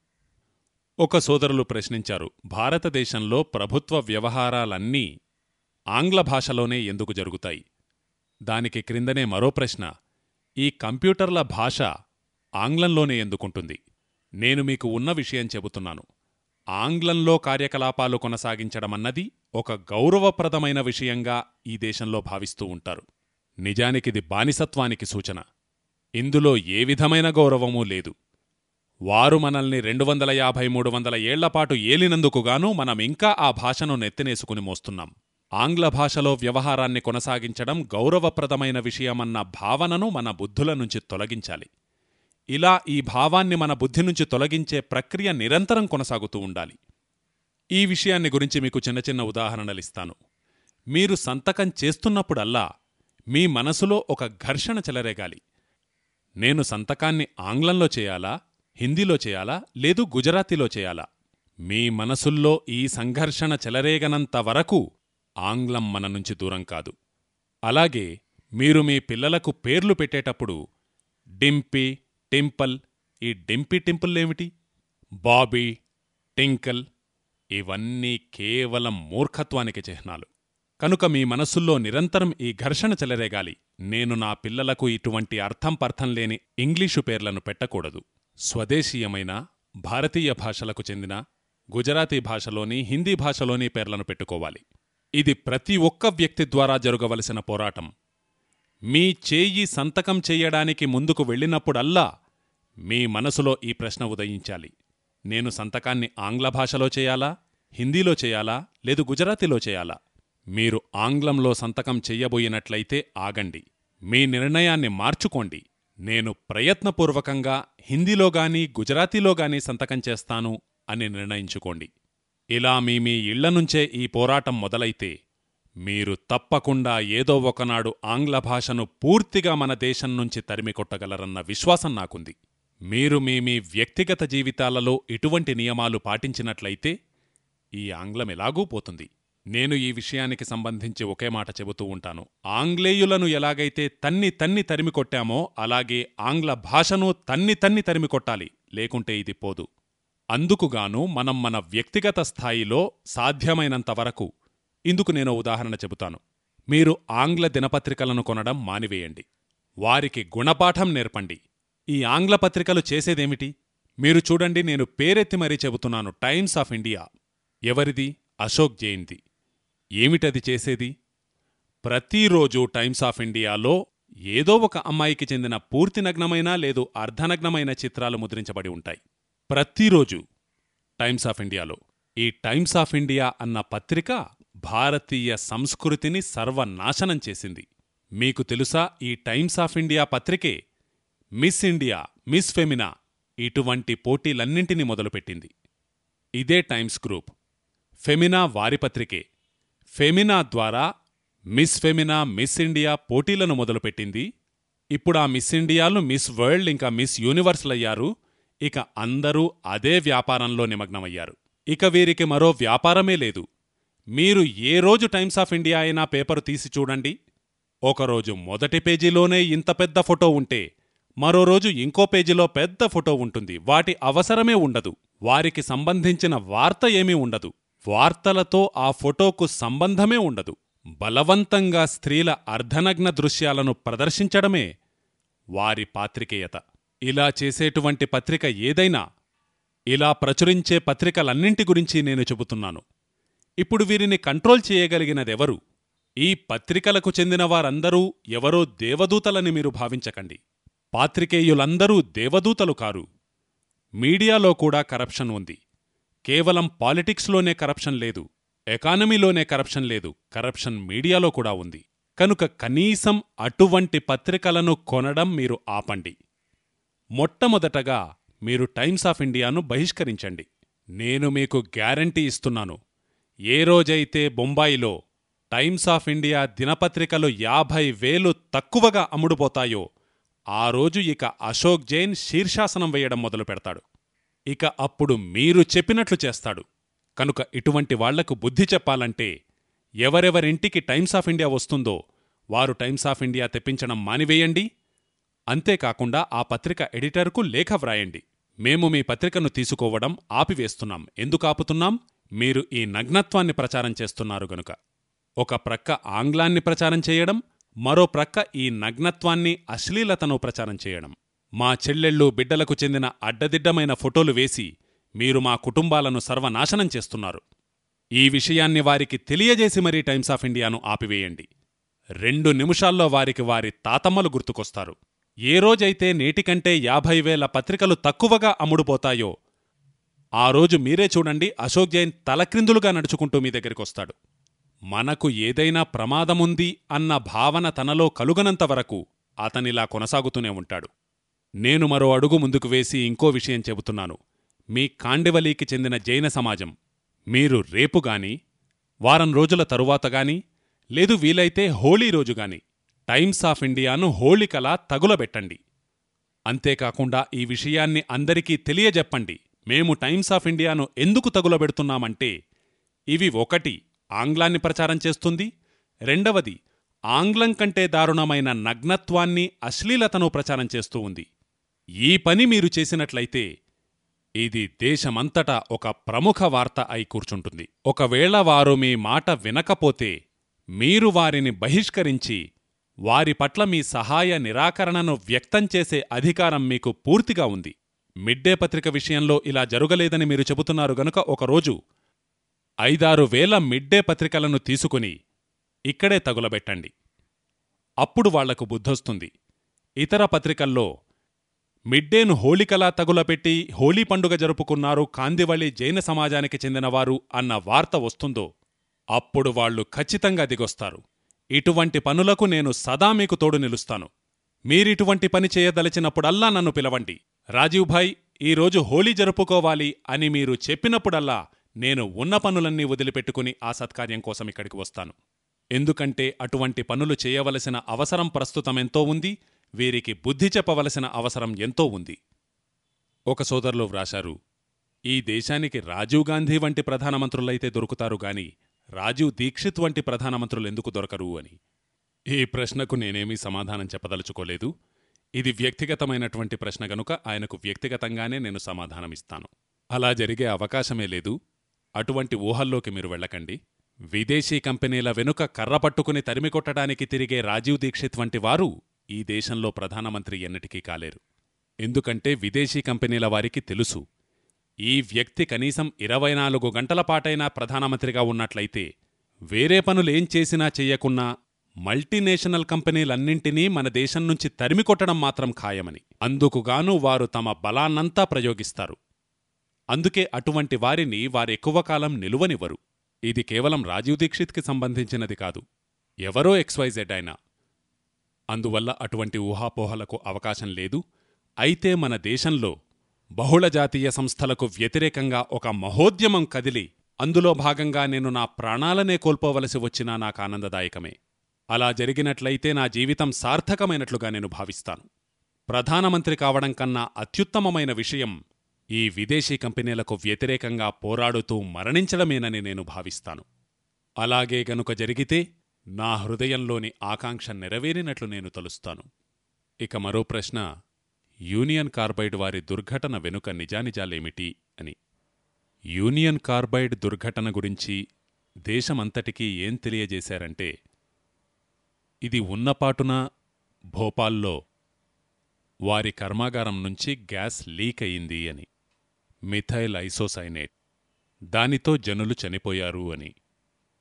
ఒక సోదరులు ప్రశ్నించారు భారతదేశంలో ప్రభుత్వ వ్యవహారాలన్నీ ఆంగ్ల భాషలోనే ఎందుకు జరుగుతాయి? దానికి క్రిందనే మరో ప్రశ్న ఈ కంప్యూటర్ల భాష ఆంగ్లంలోనే ఎందుకుంటుంది? నేను మీకు ఉన్న విషయం చెబుతున్నాను. ఆంగ్లంలో కార్యకలాపాలు కొనసాగించడమన్నది ఒక గౌరవప్రదమైన విషయంగా ఈ దేశంలో భావిస్తూ ఉంటారు. నిజానికిది బానిసత్వానికి సూచన. ఇందులో ఏ విధమైన గౌరవమూ లేదు. వారు మనల్ని రెండు వందల యాభై మూడు వందల ఏళ్ళపాటు ఏలినందుకుగాను మనమింకా ఆ భాషను నెత్తినేసుకుని మోస్తున్నాం. ఆంగ్ల భాషలో వ్యవహారాన్ని కొనసాగించడం గౌరవప్రదమైన విషయమన్న భావనను మన బుద్ధుల నుంచి తొలగించాలి. ఇలా ఈ భావాన్ని మన బుద్ధి నుంచి తొలగించే ప్రక్రియ నిరంతరం కొనసాగుతూ ఉండాలి. ఈ విషయాన్ని గురించి మీకు చిన్న చిన్న ఉదాహరణలిస్తాను మీరు సంతకం చేస్తున్నప్పుడల్లా మీ మనసులో ఒక ఘర్షణ చెలరేగాలి. నేను సంతకాన్ని ఆంగ్లంలో చేయాలా? హిందీలో చేయాలా? లేదు గుజరాతీలో చేయాలా? మీ మనసుల్లో ఈ సంఘర్షణ చెలరేగనంత వరకు ఆంగ్లం మన నుంచి దూరం కాదు. అలాగే మీరు మీ పిల్లలకు పేర్లు పెట్టేటప్పుడు డింపి టింపల్ ఈ డింపి టింపుల్లేమిటి బాబీ టింకల్ ఇవన్నీ కేవలం మూర్ఖత్వానికి చిహ్నాలు. కనుక మీ మనసుల్లో నిరంతరం ఈ ఘర్షణ చెలరేగాలి. నేను నా పిల్లలకు ఇటువంటి అర్థం పర్థం లేని ఇంగ్లీషు పేర్లను పెట్టకూడదు. స్వదేశీయమైన భారతీయ భాషలకు చెందిన గుజరాతీ భాషలోని హిందీ భాషలోని పేర్లను పెట్టుకోవాలి. ఇది ప్రతి ఒక్క వ్యక్తి ద్వారా జరగవలసిన పోరాటం. మీ చేయి సంతకం చెయ్యడానికి ముందుకు వెళ్ళినప్పుడల్లా మీ మనసులో ఈ ప్రశ్న ఉదయించాలి. నేను సంతకాన్ని ఆంగ్ల భాషలో చేయాలా? హిందీలో చేయాలా? లేదు గుజరాతీలో చేయాలా? మీరు ఆంగ్లంలో సంతకం చెయ్యబోయినట్లయితే ఆగండి. మీ నిర్ణయాన్ని మార్చుకోండి. నేను ప్రయత్నపూర్వకంగా హిందీలోగాని గుజరాతీలోగాని సంతకం చేస్తాను అని నిర్ణయించుకోండి. ఇలా మీ మీ ఇళ్ళనుంచే ఈ పోరాటం మొదలైతే మీరు తప్పకుండా ఏదో ఒకనాడు ఆంగ్ల భాషను పూర్తిగా మన దేశం నుంచి తరిమికొట్టగలరన్న విశ్వాసం నాకుంది. మీరు మీ మీ వ్యక్తిగత జీవితాలలో ఇటువంటి నియమాలు పాటించినట్లయితే ఈ ఆంగ్లం ఎలాగూ పోతుంది. నేను ఈ విషయానికి సంబంధించి ఒకే మాట చెబుతూ ఉంటాను. ఆంగ్లేయులను ఎలాగైతే తన్ని తన్ని తరిమి కొట్టామో అలాగే ఆంగ్ల భాషను తన్ని తన్ని తరిమికొట్టాలి లేకుంటే ఇది పోదు. అందుకుగాను మనం మన వ్యక్తిగత స్థాయిలో సాధ్యమైనంత వరకు ఇందుకు నేను ఉదాహరణ చెబుతాను. మీరు ఆంగ్ల దినపత్రికలను కొనడం మానివేయండి. వారికి గుణపాఠం నేర్పండి. ఈ ఆంగ్ల పత్రికలు చేసేదేమిటి? మీరు చూడండి నేను పేరెత్తి మరీ చెబుతున్నాను. Times of India. ఎవరిది? అశోక్ జైన్ది ఏమిటది చేసేది? ప్రతిరోజు టైమ్స్ ఆఫ్ ఇండియాలో ఏదో ఒక అమ్మాయికి చెందిన పూర్తి నగ్నమైన లేదు అర్ధనగ్నమైన చిత్రాలు ముద్రించబడి ఉంటాయి. ప్రతిరోజు టైమ్స్ ఆఫ్ ఇండియాలో ఈ టైమ్స్ ఆఫ్ ఇండియా అన్న పత్రిక భారతీయ సంస్కృతిని సర్వనాశనం చేసింది. మీకు తెలుసా ఈ టైమ్స్ ఆఫ్ ఇండియా పత్రికే మిస్ ఇండియా మిస్ ఫెమినా ఇటువంటి పోటీలన్నింటినీ మొదలుపెట్టింది. ఇదే టైమ్స్ గ్రూప్. ఫెమినా వారిపత్రికే ఫెమినా ద్వారా మిస్ ఫెమినా మిస్ ఇండియా పోటీలను మొదలుపెట్టింది. ఇప్పుడు ఆ మిస్ ఇండియాలు మిస్ వరల్డ్ ఇంకా మిస్ యూనివర్స్లయ్యారు ఇక అందరూ అదే వ్యాపారంలో నిమగ్నమయ్యారు. ఇక వీరికి మరో వ్యాపారమే లేదు. మీరు ఏ రోజు టైమ్స్ ఆఫ్ ఇండియా అయినా పేపరు తీసి చూడండి. ఒకరోజు మొదటి పేజీలోనే ఇంత పెద్ద ఫోటో ఉంటే మరో రోజు ఇంకో పేజీలో పెద్ద ఫోటో ఉంటుంది. వాటి అవసరమే ఉండదు. వారికి సంబంధించిన వార్త ఏమీ ఉండదు. వార్తలతో ఆ ఫోటోకు సంబంధమే ఉండదు. బలవంతంగా స్త్రీల అర్ధనగ్న దృశ్యాలను ప్రదర్శించడమే వారి పాత్రికేయత. ఇలా చేసేటువంటి పత్రిక ఏదైనా ఇలా ప్రచురించే పత్రికలన్నింటి గురించి నేను చెబుతున్నాను. ఇప్పుడు వీరిని కంట్రోల్ చేయగలిగినదెవరు? ఈ పత్రికలకు చెందిన వారందరూ ఎవరో దేవదూతలని మీరు భావించకండి. పాత్రికేయులందరూ దేవదూతలు కారు. మీడియాలో కూడా కరప్షన్ ఉంది. కేవలం పాలిటిక్స్లోనే కరప్షన్ లేదు ఎకానమీలోనే కరప్షన్ లేదు కరప్షన్ మీడియాలో కూడా ఉంది. కనుక కనీసం అటువంటి పత్రికలను కొనడం మీరు ఆపండి. మొట్టమొదటగా మీరు టైమ్స్ ఆఫ్ ఇండియాను బహిష్కరించండి. నేను మీకు గ్యారంటీ ఇస్తున్నాను. ఏ రోజైతే బొంబాయిలో టైమ్స్ ఆఫ్ ఇండియా దినపత్రికలు యాభై వేలు తక్కువగా అమ్ముడుపోతాయో ఆ రోజు ఇక అశోక్ జైన్ శీర్షాసనం వేయడం మొదలు పెడతాడు ఇక అప్పుడు మీరు చెప్పినట్లు చేస్తాడు. కనుక ఇటువంటి వాళ్ళకు బుద్ధి చెప్పాలంటే ఎవరెవరింటికి టైమ్స్ ఆఫ్ ఇండియా వస్తుందో వారు టైమ్స్ ఆఫ్ ఇండియా తెప్పించడం మానివేయండి. అంతేకాకుండా ఆ పత్రిక ఎడిటర్కు లేఖ వ్రాయండి. మేము మీ పత్రికను తీసుకోవడం ఆపివేస్తున్నాం. ఎందుకాపుతున్నాం మీరు ఈ నగ్నత్వాన్ని ప్రచారం చేస్తున్నారు గనుక. ఒక ప్రక్క ఆంగ్లాన్ని ప్రచారం చేయడం మరో ప్రక్క ఈ నగ్నత్వాన్ని అశ్లీలతను ప్రచారం చేయడం. మా చెల్లెళ్ళు బిడ్డలకు చెందిన అడ్డదిడ్డమైన ఫోటోలు వేసి మీరు మా కుటుంబాలను సర్వనాశనం చేస్తున్నారు. ఈ విషయాన్ని వారికి తెలియజేసి మరీ టైమ్స్ ఆఫ్ ఇండియాను ఆపివేయండి. రెండు నిమిషాల్లో వారికి వారి తాతమ్మలు గుర్తుకొస్తారు. ఏ రోజైతే నేటికంటే యాభై వేల పత్రికలు తక్కువగా అమ్ముడుపోతాయో ఆ రోజు మీరే చూడండి అశోక్ జైన్ తలక్రిందులుగా నడుచుకుంటూ మీ దగ్గరికొస్తాడు. మనకు ఏదైనా ప్రమాదముంది అన్న భావన తనలో కలుగనంత వరకు అతనిలా కొనసాగుతూనే ఉంటాడు. నేను మరో అడుగు ముందుకు వేసి ఇంకో విషయం చెబుతున్నాను. మీ కాండివలీకి చెందిన జైన సమాజం మీరు రేపుగాని వారం రోజుల తరువాతగాని లేదు వీలైతే హోళీ రోజుగాని టైమ్స్ ఆఫ్ ఇండియాను హోళికలా తగులబెట్టండి. అంతేకాకుండా ఈ విషయాన్ని అందరికీ తెలియజెప్పండి. మేము టైమ్స్ ఆఫ్ ఇండియాను ఎందుకు తగులబెడుతున్నామంటే ఇవి ఒకటి ఆంగ్లాన్ని ప్రచారం చేస్తుంది రెండవది ఆంగ్లం కంటే దారుణమైన నగ్నత్వాన్ని అశ్లీలతను ప్రచారం చేస్తూ ఉంది. ఈ పని మీరు చేసినట్లయితే ఇది దేశమంతటా ఒక ప్రముఖ వార్త అయి కూర్చుంటుంది. ఒకవేళ వారు మీ మాట వినకపోతే మీరు వారిని బహిష్కరించి వారి పట్ల మీ సహాయ నిరాకరణను వ్యక్తం చేసే అధికారం మీకు పూర్తిగా ఉంది. మిడ్డే పత్రిక విషయంలో ఇలా జరుగలేదని మీరు చెబుతున్నారు గనుక ఒకరోజు ఐదారు వేల మిడ్డే పత్రికలను తీసుకుని ఇక్కడే తగులబెట్టండి. అప్పుడు వాళ్ళకు బుద్ధొస్తుంది. ఇతర పత్రికల్లో మిడ్డేను హోళికలా తగులపెట్టి హోళీ పండుగ జరుపుకున్నారు కాందివళి జైన సమాజానికి చెందినవారు అన్న వార్త వస్తుందో అప్పుడు వాళ్ళు ఖచ్చితంగా దిగొస్తారు. ఇటువంటి పనులకు నేను సదా మీకు తోడు నిలుస్తాను. మీరిటువంటి పని చేయదలిచినప్పుడల్లా నన్ను పిలవండి. రాజీవ్ భాయ్ ఈరోజు హోళీ జరుపుకోవాలి అని మీరు చెప్పినప్పుడల్లా నేను ఉన్న పనులన్నీ వదిలిపెట్టుకుని ఆ సత్కార్యం కోసం ఇక్కడికి వస్తాను. ఎందుకంటే అటువంటి పనులు చేయవలసిన అవసరం ప్రస్తుతమెంతో ఉంది. వీరికి బుద్ధి చెప్పవలసిన అవసరం ఎంతో ఉంది. ఒక సోదరులు వ్రాశారు ఈ దేశానికి రాజీవ్ గాంధీ వంటి ప్రధానమంత్రులైతే దొరుకుతారు గాని రాజీవ్ దీక్షిత్ వంటి ప్రధానమంత్రులెందుకు దొరకరు అని. ఈ ప్రశ్నకు నేనేమీ సమాధానం చెప్పదలుచుకోలేదు. ఇది వ్యక్తిగతమైనటువంటి ప్రశ్న గనుక ఆయనకు వ్యక్తిగతంగానే నేను సమాధానమిస్తాను. అలా జరిగే అవకాశమే లేదు. అటువంటి ఊహల్లోకి మీరు వెళ్ళకండి. విదేశీ కంపెనీల వెనుక కర్ర పట్టుకుని తరిమికొట్టడానికి తిరిగే రాజీవ్ దీక్షిత్ వంటి వారు ఈ దేశంలో ప్రధానమంత్రి ఎన్నటికీ కాలేరు. ఎందుకంటే విదేశీ కంపెనీల వారికి తెలుసు ఈ వ్యక్తి కనీసం ఇరవై నాలుగు గంటల పాటైనా ప్రధానమంత్రిగా ఉన్నట్లయితే వేరే పనులేం చేసినా చెయ్యకున్నా మల్టీనేషనల్ కంపెనీలన్నింటినీ మన దేశం నుంచి తరిమికొట్టడం మాత్రం ఖాయమని. అందుకుగాను వారు తమ బలాన్నంతా ప్రయోగిస్తారు. అందుకే అటువంటి వారిని వారెక్కువ కాలం నిలువనివ్వరు. ఇది కేవలం రాజీవ్ దీక్షిత్కి సంబంధించినది కాదు. ఎవరో ఎక్స్వైజెడ్ అయినా అందువల్ల అటువంటి ఊహాపోహలకు అవకాశం లేదు. అయితే మన దేశంలో బహుళజాతీయ సంస్థలకు వ్యతిరేకంగా ఒక మహోద్యమం కదిలి అందులో భాగంగా నేను నా ప్రాణాలనే కోల్పోవలసి వచ్చినా నాకు ఆనందదాయకమే. అలా జరిగినట్లయితే నా జీవితం సార్థకమైనట్లుగా నేను భావిస్తాను. ప్రధానమంత్రి కావడం కన్నా అత్యుత్తమమైన విషయం ఈ విదేశీ కంపెనీలకు వ్యతిరేకంగా పోరాడుతూ మరణించడమేనని నేను భావిస్తాను. అలాగే గనుక జరిగితే నా హృదయంలోని ఆకాంక్ష నెరవేరినట్లు నేను తలుస్తాను. ఇక మరో ప్రశ్న యూనియన్ కార్బైడ్ వారి దుర్ఘటన వెనుక నిజానిజాలేమిటి అని. యూనియన్ కార్బైడ్ దుర్ఘటన గురించి దేశమంతటికీ ఏం తెలియజేశారంటే ఇది ఉన్నపాటున భోపాల్లో వారి కర్మాగారం నుంచి గ్యాస్ లీక్ అయింది అని. Methyl isocyanate. దానితో జనులు చనిపోయారు అని.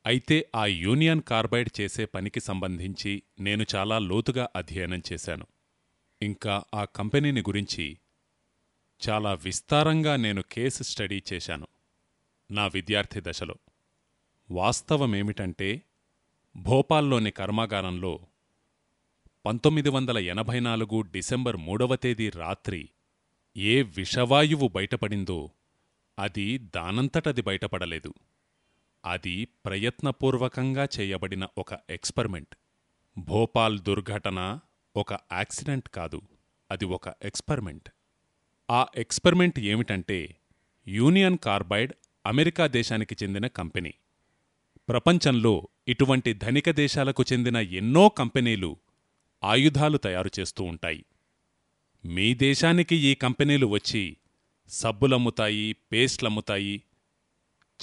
అయితే ఆ యూనియన్ కార్బైడ్ చేసే పనికి సంబంధించి నేను చాలా లోతుగా అధ్యయనం చేశాను. ఇంకా ఆ కంపెనీని గురించి చాలా విస్తారంగా నేను కేసు స్టడీ చేశాను నా విద్యార్థి దశలో. వాస్తవమేమిటంటే భోపాల్లోని కర్మాగారంలో పంతొమ్మిది వందల ఎనభై నాలుగు డిసెంబర్ మూడవ తేదీ రాత్రి ఏ విషవాయువు బయటపడిందో అది దానంతటది బయటపడలేదు. అది ప్రయత్నపూర్వకంగా చేయబడిన ఒక ఎక్స్పెరిమెంట్. భోపాల్ దుర్ఘటన ఒక యాక్సిడెంట్ కాదు అది ఒక ఎక్స్పెరిమెంట్. ఆ ఎక్స్పెరిమెంట్ ఏమిటంటే యూనియన్ కార్బైడ్ అమెరికా దేశానికి చెందిన కంపెనీ. ప్రపంచంలో ఇటువంటి ధనిక దేశాలకు చెందిన ఎన్నో కంపెనీలు ఆయుధాలు తయారు చేస్తూ ఉంటాయి. మీ దేశానికి ఈ కంపెనీలు వచ్చి సబ్బులమ్ముతాయి పేస్ట్లమ్ముతాయి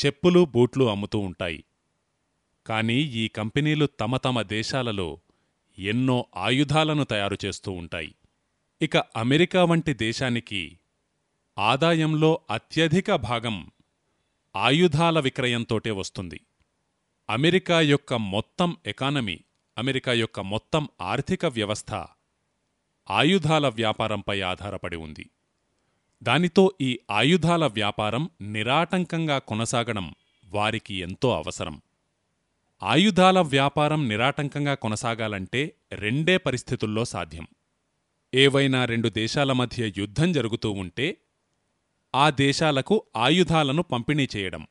చెప్పులు బూట్లు అమ్ముతూ ఉంటాయి. కానీ ఈ కంపెనీలు తమ తమ దేశాలలో ఎన్నో ఆయుధాలను తయారు చేస్తూ ఉంటాయి. ఇక అమెరికా వంటి దేశానికి ఆదాయంలో అత్యధిక భాగం ఆయుధాల విక్రయంతోటే వస్తుంది. అమెరికా యొక్క మొత్తం ఎకానమీ అమెరికా యొక్క మొత్తం ఆర్థిక వ్యవస్థ ఆయుధాల వ్యాపారంపై ఆధారపడి ఉంది. దానితో ఈ ఆయుధాల వ్యాపారం నిరాటంకంగా కొనసాగడం వారికి ఎంతో అవసరం. ఆయుధాల వ్యాపారం నిరాటంకంగా కొనసాగాలంటే రెండే పరిస్థితుల్లో సాధ్యం. ఏవైనా రెండు దేశాల మధ్య యుద్ధం జరుగుతూ ఉంటే ఆ దేశాలకు ఆయుధాలను పంపిణీ చేయడం.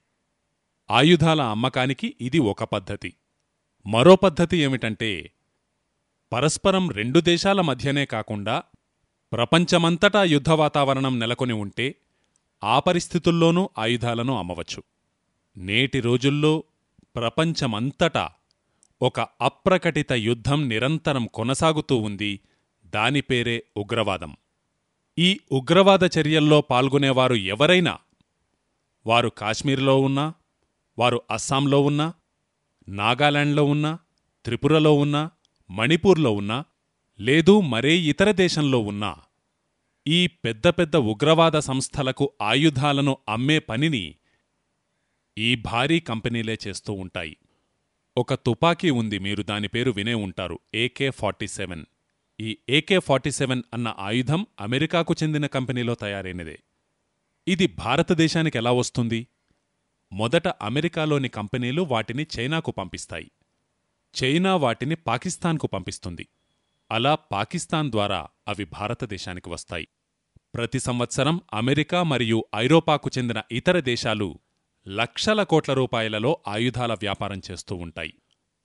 ఆయుధాల అమ్మకానికి ఇది ఒక పద్ధతి. మరో పద్ధతి ఏమిటంటే పరస్పరం రెండు దేశాల మధ్యనే కాకుండా ప్రపంచమంతటా యుద్ధ వాతావరణం నెలకొని ఉంటే ఆ పరిస్థితుల్లోనూ ఆయుధాలను అమ్మవచ్చు. నేటి రోజుల్లో ప్రపంచమంతటా ఒక అప్రకటిత యుద్ధం నిరంతరం కొనసాగుతూ ఉంది. దాని పేరే ఉగ్రవాదం. ఈ ఉగ్రవాద చర్యల్లో పాల్గొనేవారు ఎవరైనా? వారు కాశ్మీర్లో ఉన్నా వారు అస్సాంలో ఉన్నా నాగాలాండ్లో ఉన్నా త్రిపురలో ఉన్నా మణిపూర్లో ఉన్నా లేదు మరే ఇతర దేశంలో ఉన్నా ఈ పెద్ద పెద్ద ఉగ్రవాద సంస్థలకు ఆయుధాలను అమ్మే పనిని ఈ భారీ కంపెనీలే చేస్తూ ఉంటాయి. ఒక తుపాకీ ఉంది మీరు దాని పేరు వినే ఉంటారు. AK forty seven. ఈ ఏకే ఫార్టీ సెవెన్ అన్న ఆయుధం అమెరికాకు చెందిన కంపెనీలో తయారైనదే. ఇది భారతదేశానికి ఎలా వస్తుంది? మొదట అమెరికాలోని కంపెనీలు వాటిని చైనాకు పంపిస్తాయి. చైనా వాటిని పాకిస్తాన్కు పంపిస్తుంది. అలా పాకిస్తాన్ ద్వారా అవి భారతదేశానికి వస్తాయి. ప్రతి సంవత్సరం అమెరికా మరియు ఐరోపాకు చెందిన ఇతర దేశాలు లక్షల కోట్ల రూపాయలలో ఆయుధాల వ్యాపారం చేస్తూ ఉంటాయి.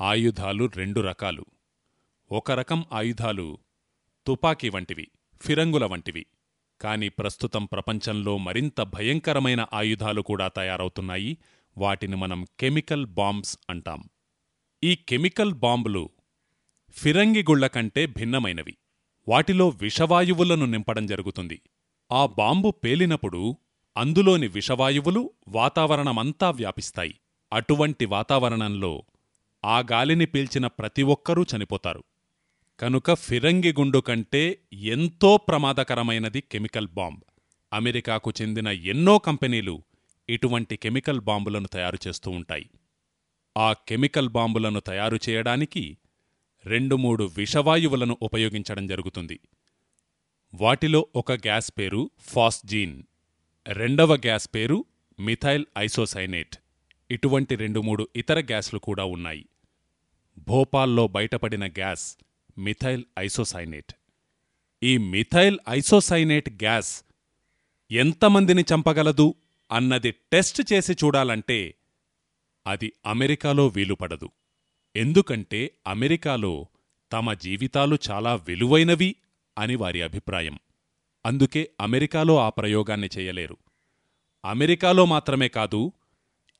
ఆయుధాలు రెండు రకాలు. ఒక రకం ఆయుధాలు తుపాకీ వంటివి ఫిరంగుల వంటివి. కాని ప్రస్తుతం ప్రపంచంలో మరింత భయంకరమైన ఆయుధాలు కూడా తయారవుతున్నాయి. వాటిని మనం కెమికల్ బాంబ్స్ అంటాం. ఈ కెమికల్ బాంబులు ఫిరంగిగుళ్ళ కంటే భిన్నమైనవి. వాటిలో విషవాయువులను నింపడం జరుగుతుంది. ఆ బాంబు పేలినప్పుడు అందులోని విషవాయువులు వాతావరణమంతా వ్యాపిస్తాయి. అటువంటి వాతావరణంలో ఆ గాలిని పీల్చిన ప్రతి ఒక్కరూ చనిపోతారు. కనుక ఫిరంగి గుండు కంటే ఎంతో ప్రమాదకరమైనది కెమికల్ బాంబ్. అమెరికాకు చెందిన ఎన్నో కంపెనీలు ఇటువంటి కెమికల్ బాంబులను తయారు చేస్తూ ఉంటాయి. ఆ కెమికల్ బాంబులను తయారు చేయడానికి రెండు మూడు విషవాయువులను ఉపయోగించడం జరుగుతుంది. వాటిలో ఒక గ్యాస్ పేరు ఫాస్జీన్ రెండవ గ్యాస్ పేరు మిథైల్ ఐసోసైనేట్. ఇటువంటి రెండు మూడు ఇతర గ్యాస్లు కూడా ఉన్నాయి. భోపాల్లో బయటపడిన గ్యాస్ మిథైల్ ఐసోసైనేట్. ఈ మిథైల్ ఐసోసైనేట్ గ్యాస్ ఎంతమందిని చంపగలదు అన్నది టెస్ట్ చేసి చూడాలంటే అది అమెరికాలో వీలుపడదు. ఎందుకంటే అమెరికాలో తమ జీవితాలు చాలా విలువైనవి అని వారి అభిప్రాయం. అందుకే అమెరికాలో ఆ ప్రయోగాన్ని చేయలేరు. అమెరికాలో మాత్రమే కాదు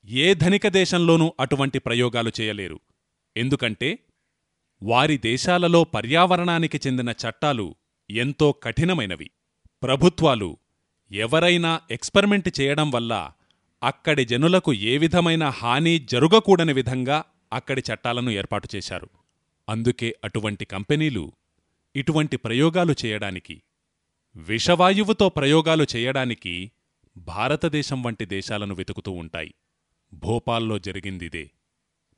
ఏ ధనిక దేశంలోనూ అటువంటి ప్రయోగాలు చేయలేరు. ఎందుకంటే వారి దేశాలలో పర్యావరణానికి చెందిన చట్టాలు ఎంతో కఠినమైనవి. ప్రభుత్వాలు ఎవరైనా ఎక్స్పెరిమెంట్ చేయడం వల్ల అక్కడి జనులకు ఏ విధమైన హాని జరుగకూడని విధంగా అక్కడి చట్టాలను ఏర్పాటు చేశారు. అందుకే అటువంటి కంపెనీలు ఇటువంటి ప్రయోగాలు చేయడానికి విషవాయువుతో ప్రయోగాలు చేయడానికి భారతదేశం వంటి దేశాలను వెతుకుతూ ఉంటాయి. భోపాల్లో జరిగిందిదే.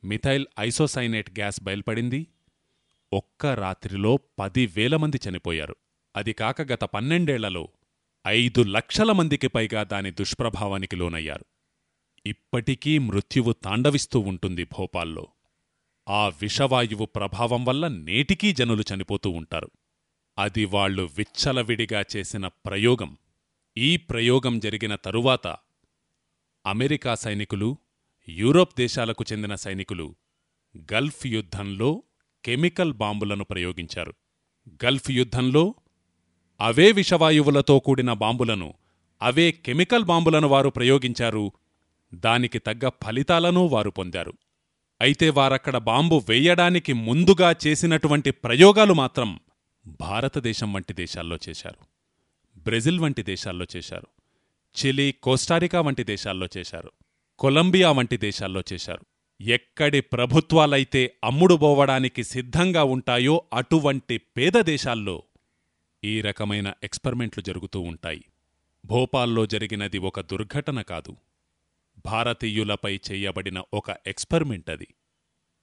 మిథైల్ ఐసోసైనేట్ గ్యాస్ బయల్పడింది. ఒక్క రాత్రిలో పదివేల మంది చనిపోయారు. అది కాక గత పన్నెండేళ్ళలో ఐదు లక్షల మందికి పైగా దాని దుష్ప్రభావానికి లోనయ్యారు. ఇప్పటికీ మృత్యువు తాండవిస్తూ ఉంటుంది భోపాల్లో. ఆ విషవాయువు ప్రభావం వల్ల నేటికీ జనులు చనిపోతూ ఉంటారు. అది వాళ్ళు విచ్చలవిడిగా చేసిన ప్రయోగం. ఈ ప్రయోగం జరిగిన తరువాత అమెరికా సైనికులు యూరోప్ దేశాలకు చెందిన సైనికులు గల్ఫ్ యుద్ధంలో కెమికల్ బాంబులను ప్రయోగించారు. గల్ఫ్ యుద్ధంలో అవే విషవాయువులతో కూడిన బాంబులను అవే కెమికల్ బాంబులను వారు ప్రయోగించారు దానికి తగ్గ ఫలితాలనూ వారు పొందారు. అయితే వారక్కడ బాంబు వెయ్యడానికి ముందుగా చేసినటువంటి ప్రయోగాలు మాత్రం భారతదేశం వంటి దేశాల్లో చేశారు. బ్రెజిల్ వంటి దేశాల్లో చేశారు. చిలీ కోస్టారికా వంటి దేశాల్లో చేశారు. కొలంబియా వంటి దేశాల్లో చేశారు. ఎక్కడి ప్రభుత్వాలైతే అమ్ముడుబోవడానికి సిద్ధంగా ఉంటాయో అటువంటి పేద దేశాల్లో ఈ రకమైన ఎక్స్పెరిమెంట్లు జరుగుతూ ఉంటాయి. భోపాల్లో జరిగినది ఒక దుర్ఘటన కాదు. భారతీయులపై చెయ్యబడిన ఒక ఎక్స్పెరిమెంట్ అది.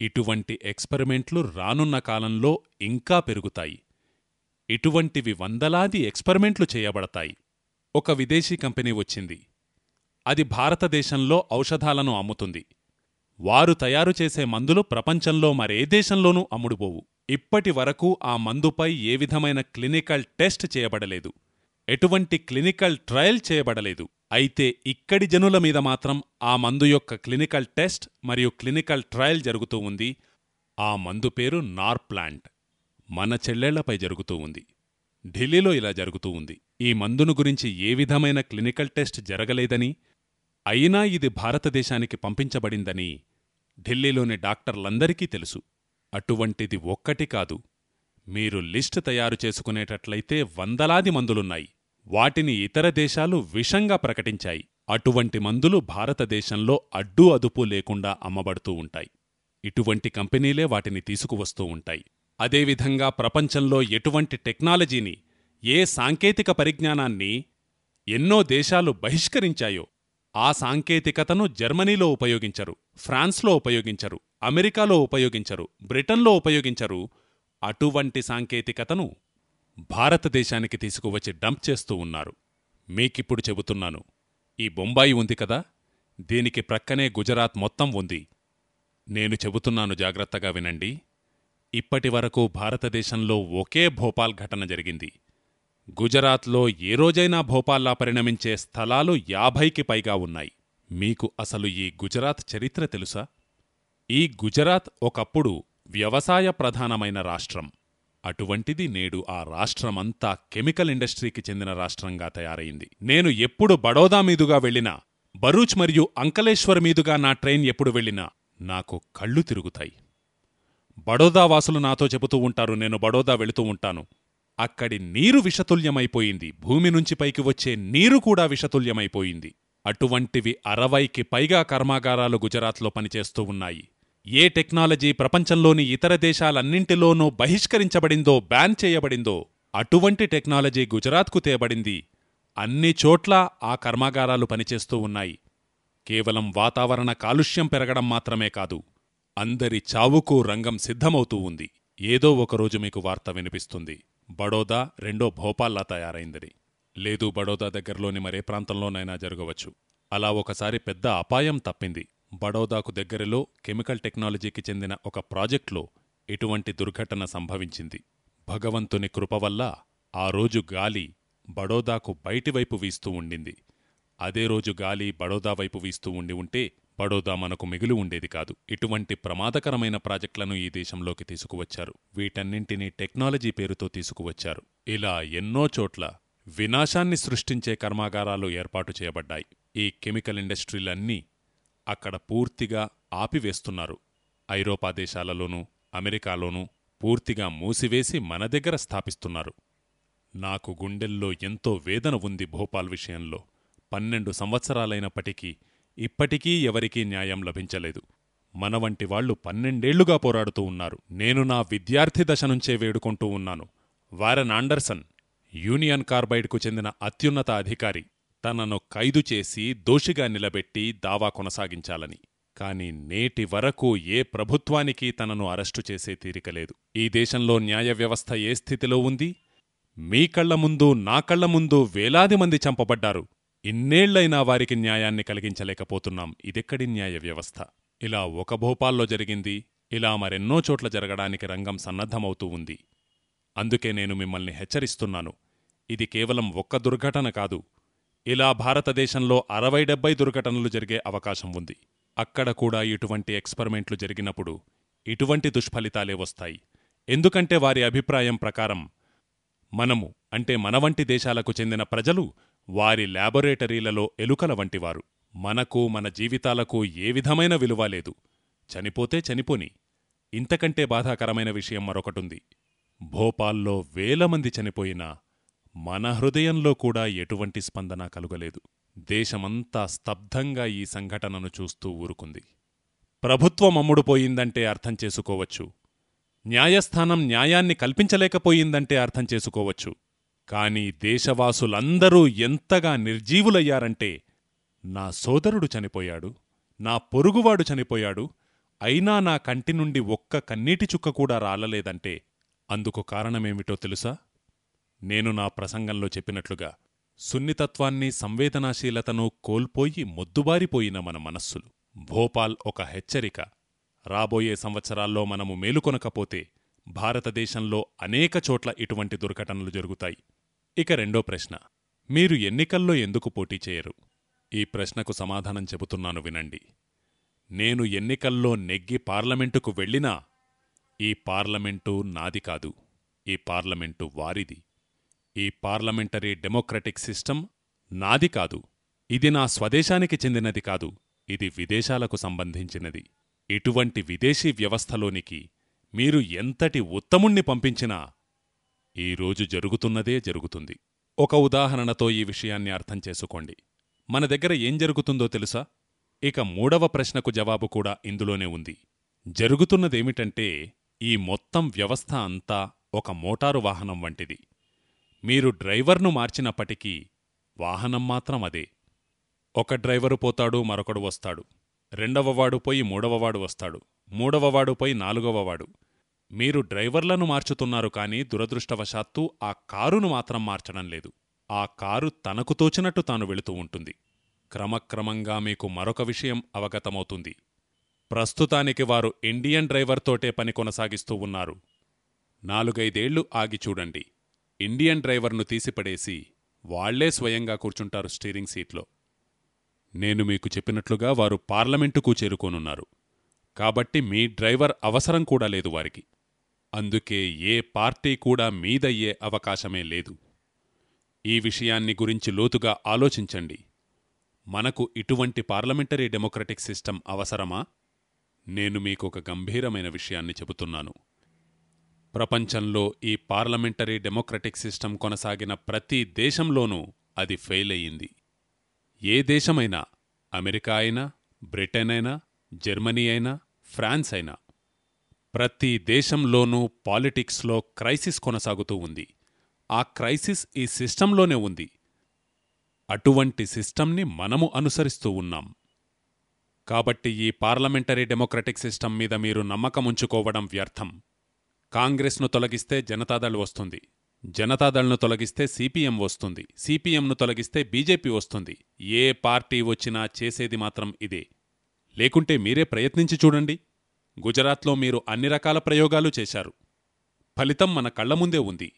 ఇటువంటి ఎక్స్పెరిమెంట్లు రానున్న కాలంలో ఇంకా పెరుగుతాయి. ఇటువంటివి వందలాది ఎక్స్పెరిమెంట్లు చేయబడతాయి. ఒక విదేశీ కంపెనీ వచ్చింది. అది భారతదేశంలో ఔషధాలను అమ్ముతుంది. వారు తయారు చేసే మందులు ప్రపంచంలో మరే దేశంలోనూ అమ్ముడుపోవు. ఇప్పటి వరకు ఆ మందుపై ఏ విధమైన క్లినికల్ టెస్ట్ చేయబడలేదు. ఎటువంటి క్లినికల్ ట్రయల్ చేయబడలేదు. అయితే ఇక్కడి జనుల మీద మాత్రం ఆ మందు యొక్క క్లినికల్ టెస్ట్ మరియు క్లినికల్ ట్రయల్ జరుగుతూ ఉంది. ఆ మందు పేరు నార్ప్లాంట్. మన చెల్లెళ్ళపై జరుగుతూ ఉంది. ఢిల్లీలో ఇలా జరుగుతూ ఉంది. ఈ మందును గురించి ఏ విధమైన క్లినికల్ టెస్ట్ జరగలేదని అయినా ఇది భారతదేశానికి పంపించబడిందని ఢిల్లీలోని డాక్టర్లందరికీ తెలుసు. అటువంటిది ఒక్కటి కాదు. మీరు లిస్ట్ తయారు చేసుకునేటట్లయితే వందలాది మందులున్నాయి. వాటిని ఇతర దేశాలు విషంగా ప్రకటించాయి. అటువంటి మందులు భారతదేశంలో అడ్డూ అదుపు లేకుండా అమ్మబడుతూ ఉంటాయి. ఇటువంటి కంపెనీలే వాటిని తీసుకువస్తూ ఉంటాయి. అదేవిధంగా ప్రపంచంలో ఎటువంటి టెక్నాలజీని ఏ సాంకేతిక పరిజ్ఞానాన్ని ఎన్నో దేశాలు బహిష్కరించాయో ఆ సాంకేతికతను జర్మనీలో ఉపయోగించరు ఫ్రాన్స్లో ఉపయోగించరు అమెరికాలో ఉపయోగించరు బ్రిటన్లో ఉపయోగించరు అటువంటి సాంకేతికతను భారతదేశానికి తీసుకువచ్చి డంప్ చేస్తూ ఉన్నారు. మీకిప్పుడు చెబుతున్నాను ఈ బొంబాయి ఉంది కదా దీనికి ప్రక్కనే గుజరాత్ మొత్తం ఉంది. నేను చెబుతున్నాను జాగ్రత్తగా వినండి. ఇప్పటివరకు భారతదేశంలో ఒకే భోపాల్ ఘటన జరిగింది. గుజరాత్లో ఏ రోజైనా భోపాల్లా పరిణమించే స్థలాలు యాభైకి పైగా ఉన్నాయి. మీకు అసలు ఈ గుజరాత్ చరిత్ర తెలుసా? ఈ గుజరాత్ ఒకప్పుడు వ్యవసాయ ప్రధానమైన రాష్ట్రం. అటువంటిది నేడు ఆ రాష్ట్రమంతా కెమికల్ ఇండస్ట్రీకి చెందిన రాష్ట్రంగా తయారైంది. నేను ఎప్పుడు బడోదా మీదుగా వెళ్ళినా బరూచ్ మరియు అంకలేశ్వర్ మీదుగా నా ట్రైన్ ఎప్పుడు వెళ్ళినా నాకు కళ్ళు తిరుగుతాయి. బడోదా వాసులు నాతో చెబుతూ ఉంటారు నేను బడోదా వెళుతూ ఉంటాను. అక్కడి నీరు విషతుల్యమైపోయింది. భూమి నుంచి పైకి వచ్చే నీరు కూడా విషతుల్యమైపోయింది. అటువంటివి అరవైకి పైగా కర్మాగారాలు గుజరాత్లో పనిచేస్తూ ఉన్నాయి. ఏ టెక్నాలజీ ప్రపంచంలోని ఇతర దేశాలన్నింటిలోనూ బహిష్కరించబడిందో బ్యాన్ చేయబడిందో అటువంటి టెక్నాలజీ గుజరాత్కు తేబడింది. అన్ని చోట్ల ఆ కర్మాగారాలు పనిచేస్తూ ఉన్నాయి. కేవలం వాతావరణ కాలుష్యం పెరగడం మాత్రమే కాదు అందరి చావుకు రంగం సిద్ధమవుతూ ఉంది. ఏదో ఒకరోజు మీకు వార్త వినిపిస్తుంది. బడోదా రెండో భోపాల్లా తయారైందని. లేదు బడోదా దగ్గరలోని మరే ప్రాంతంలోనైనా జరగవచ్చు. అలా ఒకసారి పెద్ద అపాయం తప్పింది. బడోదాకు దగ్గరలో కెమికల్ టెక్నాలజీకి చెందిన ఒక ప్రాజెక్ట్లో ఇటువంటి దుర్ఘటన సంభవించింది. భగవంతుని కృప వల్ల ఆ రోజు గాలి బడోదాకు బయటివైపు వీస్తూ ఉండింది. అదే రోజు గాలి బడోదా వైపు వీస్తూ ఉండి ఉంటే బడోదా మనకు మిగిలి ఉండేది కాదు. ఇటువంటి ప్రమాదకరమైన ప్రాజెక్టులను ఈ దేశంలోకి తీసుకువచ్చారు. వీటన్నింటినీ టెక్నాలజీ పేరుతో తీసుకువచ్చారు. ఇలా ఎన్నో చోట్ల వినాశాన్ని సృష్టించే కర్మాగారాలు ఏర్పాటు చేయబడ్డాయి. ఈ కెమికల్ ఇండస్ట్రీలన్నీ అక్కడ పూర్తిగా ఆపివేస్తున్నారు. ఐరోపా దేశాలలోనూ అమెరికాలోనూ పూర్తిగా మూసివేసి మన దగ్గర స్థాపిస్తున్నారు. నాకు గుండెల్లో ఎంతో వేదన ఉంది భోపాల్ విషయంలో. పన్నెండు సంవత్సరాలైనప్పటికీ ఇప్పటికీ ఎవరికీ న్యాయం లభించలేదు. మన వంటి వాళ్ళు పన్నెండేళ్ళుగా పోరాడుతూ ఉన్నారు. నేను నా విద్యార్థి దశ నుంచే వేడుకుంటూ ఉన్నాను. వారన్ ఆండర్సన్ యూనియన్ కార్బైడ్కు చెందిన అత్యున్నత అధికారి తనను ఖైదు చేసి దోషిగా నిలబెట్టి దావా కొనసాగించాలని. కాని నేటి వరకు ఏ ప్రభుత్వానికి తనను అరెస్టు చేసే తీరికలేదు ఈ దేశంలో న్యాయ వ్యవస్థ ఏ స్థితిలో ఉంది? మీ కళ్ళ ముందు నా కళ్ళ ముందు వేలాది మంది చంపబడ్డారు. ఇన్నేళ్ళైనా వారికి న్యాయాన్ని కలిగించలేకపోతున్నాం. ఇదెక్కడి న్యాయ వ్యవస్థ? ఇలా ఒక భోపాల్లో జరిగింది. ఇలా మరెన్నో చోట్ల జరగడానికి రంగం సన్నద్ధమవుతూ ఉంది. అందుకే నేను మిమ్మల్ని హెచ్చరిస్తున్నాను. ఇది కేవలం ఒక్క దుర్ఘటన కాదు. ఇలా భారతదేశంలో అరవై డెబ్బై దుర్ఘటనలు జరిగే అవకాశం ఉంది. అక్కడ కూడా ఇటువంటి ఎక్స్పెరిమెంట్లు జరిగినప్పుడు ఇటువంటి దుష్ఫలితాలే వస్తాయి. ఎందుకంటే వారి అభిప్రాయం ప్రకారం మనము అంటే మన వంటి దేశాలకు చెందిన ప్రజలు వారి ల్యాబొరేటరీలలో ఎలుకల వంటివారు. మనకు మన జీవితాలకు ఏ విధమైన విలువ లేదు. చనిపోతే చనిపోని. ఇంతకంటే బాధాకరమైన విషయం మరొకటుంది. భోపాల్లో వేల మంది చనిపోయినా మన హృదయంలో కూడా ఎటువంటి స్పందన కలుగలేదు. దేశమంతా స్తబ్దంగా ఈ సంఘటనను చూస్తూ ఊరుకుంది. ప్రభుత్వం అమ్ముడుపోయిందంటే అర్థం చేసుకోవచ్చు. న్యాయస్థానం న్యాయాన్ని కల్పించలేకపోయిందంటే అర్థం చేసుకోవచ్చు. కాని దేశవాసులందరూ ఎంతగా నిర్జీవులయ్యారంటే నా సోదరుడు చనిపోయాడు నా పొరుగువాడు చనిపోయాడు అయినా నా కంటి నుండి ఒక్క కన్నీటి చుక్క కూడా రాలలేదంటే అందుకు కారణమేమిటో తెలుసా? నేను నా ప్రసంగంలో చెప్పినట్లుగా సున్నితత్వాన్ని సంవేదనాశీలతను కోల్పోయి మొద్దుబారిపోయిన మన మనస్సులు. భోపాల్ ఒక హెచ్చరిక. రాబోయే సంవత్సరాల్లో మనము మేలుకొనకపోతే భారతదేశంలో అనేక చోట్ల ఇటువంటి దుర్ఘటనలు జరుగుతాయి. ఇక రెండో ప్రశ్న. మీరు ఎన్నికల్లో ఎందుకు పోటీ చేయరు? ఈ ప్రశ్నకు సమాధానం చెబుతున్నాను వినండి. నేను ఎన్నికల్లో నెగ్గి పార్లమెంటుకు వెళ్ళినా ఈ పార్లమెంటు నాది కాదు. ఈ పార్లమెంటు వారిది. ఈ పార్లమెంటరీ డెమోక్రటిక్ సిస్టమ్ నాది కాదు. ఇది నా స్వదేశానికి చెందినది కాదు. ఇది విదేశాలకు సంబంధించినది. ఇటువంటి విదేశీ వ్యవస్థలోనికి మీరు ఎంతటి ఉత్తముణ్ణి పంపించినా ఈరోజు జరుగుతున్నదే జరుగుతుంది. ఒక ఉదాహరణతో ఈ విషయాన్ని అర్థం చేసుకోండి. మన దగ్గర ఏం జరుగుతుందో తెలుసా? ఇక మూడవ ప్రశ్నకు జవాబు కూడా ఇందులోనే ఉంది. జరుగుతున్నదేమిటంటే ఈ మొత్తం వ్యవస్థ అంతా ఒక మోటారు వాహనం వంటిది. మీరు డ్రైవర్ను మార్చినప్పటికీ వాహనం మాత్రం అదే. ఒక డ్రైవరు పోతాడు మరొకడు వస్తాడు. రెండవవాడు పోయి మూడవవాడు వస్తాడు. మూడవవాడు పోయి నాలుగవవాడు మీరు డ్రైవర్లను మార్చుతున్నారు కానీ దురదృష్టవశాత్తు ఆ కారును మాత్రం మార్చడం లేదు. ఆ కారు తనకు తోచినట్టు తాను వెళుతూ ఉంటుంది. క్రమక్రమంగా మీకు మరొక విషయం అవగతమవుతుంది. ప్రస్తుతానికి వారు ఇండియన్ డ్రైవర్తోటే పని కొనసాగిస్తూ ఉన్నారు. నాలుగైదేళ్ళు ఆగి చూడండి. ఇండియన్ డ్రైవర్ను తీసిపడేసి వాళ్ళే స్వయంగా కూర్చుంటారు స్టీరింగ్ సీట్లో. నేను మీకు చెప్పినట్లుగా వారు పార్లమెంటుకు చేరుకోనున్నారు. కాబట్టి మీ డ్రైవర్ అవసరం కూడా లేదు వారికి. అందుకే ఏ పార్టీ కూడా మీదయ్యే అవకాశమే లేదు. ఈ విషయాన్ని గురించి లోతుగా ఆలోచించండి. మనకు ఇటువంటి పార్లమెంటరీ డెమోక్రటిక్ సిస్టమ్ అవసరమా? నేను మీకొక గంభీరమైన విషయాన్ని చెబుతున్నాను. ప్రపంచంలో ఈ పార్లమెంటరీ డెమోక్రటిక్ సిస్టమ్ కొనసాగిన ప్రతి దేశంలోనూ అది ఫెయిల్ అయ్యింది. ఏ దేశమైనా అమెరికా అయినా బ్రిటన్ అయినా జర్మనీ అయినా ఫ్రాన్స్ అయినా ప్రతి దేశంలోనూ పాలిటిక్స్లో క్రైసిస్ కొనసాగుతూ ఉంది. ఆ క్రైసిస్ ఈ సిస్టంలోనే ఉంది. అటువంటి సిస్టంని మనము అనుసరిస్తూ ఉన్నాం. కాబట్టి ఈ పార్లమెంటరీ డెమోక్రటిక్ సిస్టమ్ మీద మీరు నమ్మకముంచుకోవడం వ్యర్థం. కాంగ్రెస్ను తొలగిస్తే జనతాదళ్ వస్తుంది. జనతాదళ్ను తొలగిస్తే సిపిఎం వస్తుంది. సిపిఎంను తొలగిస్తే బీజేపీ వస్తుంది. ఏ పార్టీ వచ్చినా చేసేది మాత్రం ఇదే. లేకుంటే మీరే ప్రయత్నించి చూడండి. గుజరాత్లో మీరు అన్ని రకాల ప్రయోగాలు చేశారు. ఫలితం మన కళ్ళ ముందే ఉంది.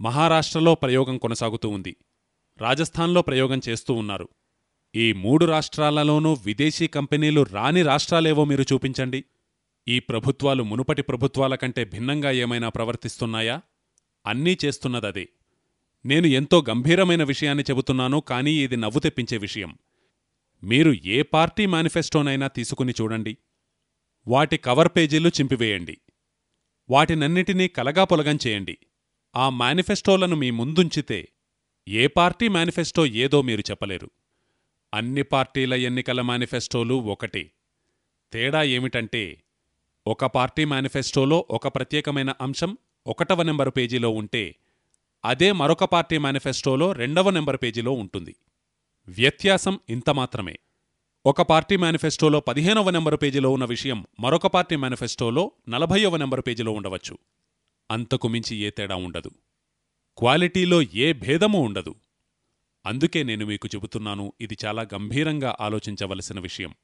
మహారాష్ట్రలో ప్రయోగం కొనసాగుతూ ఉంది. రాజస్థాన్లో ప్రయోగం చేస్తూ ఉన్నారు. ఈ మూడు రాష్ట్రాలలోనూ విదేశీ కంపెనీలు రాని రాష్ట్రాలేవో మీరు చూపించండి. ఈ ప్రభుత్వాలు మునుపటి ప్రభుత్వాల కంటే భిన్నంగా ఏమైనా ప్రవర్తిస్తున్నాయా? అన్నీ చేస్తున్నదదే. నేను ఎంతో గంభీరమైన విషయాన్ని చెబుతున్నాను కానీ ఇది నవ్వు తెప్పించే విషయం. మీరు ఏ పార్టీ మేనిఫెస్టోనైనా తీసుకుని చూడండి. వాటి కవర్ పేజీలు చింపివేయండి. వాటినన్నిటినీ కలగాపొలగం చేయండి. ఆ మేనిఫెస్టోలను మీ ముందుంచితే ఏ పార్టీ మేనిఫెస్టో ఏదో మీరు చెప్పలేరు. అన్ని పార్టీల ఎన్నికల మేనిఫెస్టోలు ఒకటే. తేడా ఏమిటంటే ఒక పార్టీ మేనిఫెస్టోలో ఒక ప్రత్యేకమైన అంశం ఒకటవ నెంబరు పేజీలో ఉంటే అదే మరొక పార్టీ మేనిఫెస్టోలో రెండవ నెంబర్ పేజీలో ఉంటుంది. వ్యత్యాసం ఇంత మాత్రమే. ఒక పార్టీ మేనిఫెస్టోలో పదిహేనవ నెంబరు పేజీలో ఉన్న విషయం మరొక పార్టీ మేనిఫెస్టోలో నలభైవ నెంబరు పేజీలో ఉండవచ్చు. అంతకు మించి ఏ తేడా ఉండదు. క్వాలిటీలో ఏ భేదమూ ఉండదు. అందుకే నేను మీకు చెబుతున్నాను ఇది చాలా గంభీరంగా ఆలోచించవలసిన విషయం.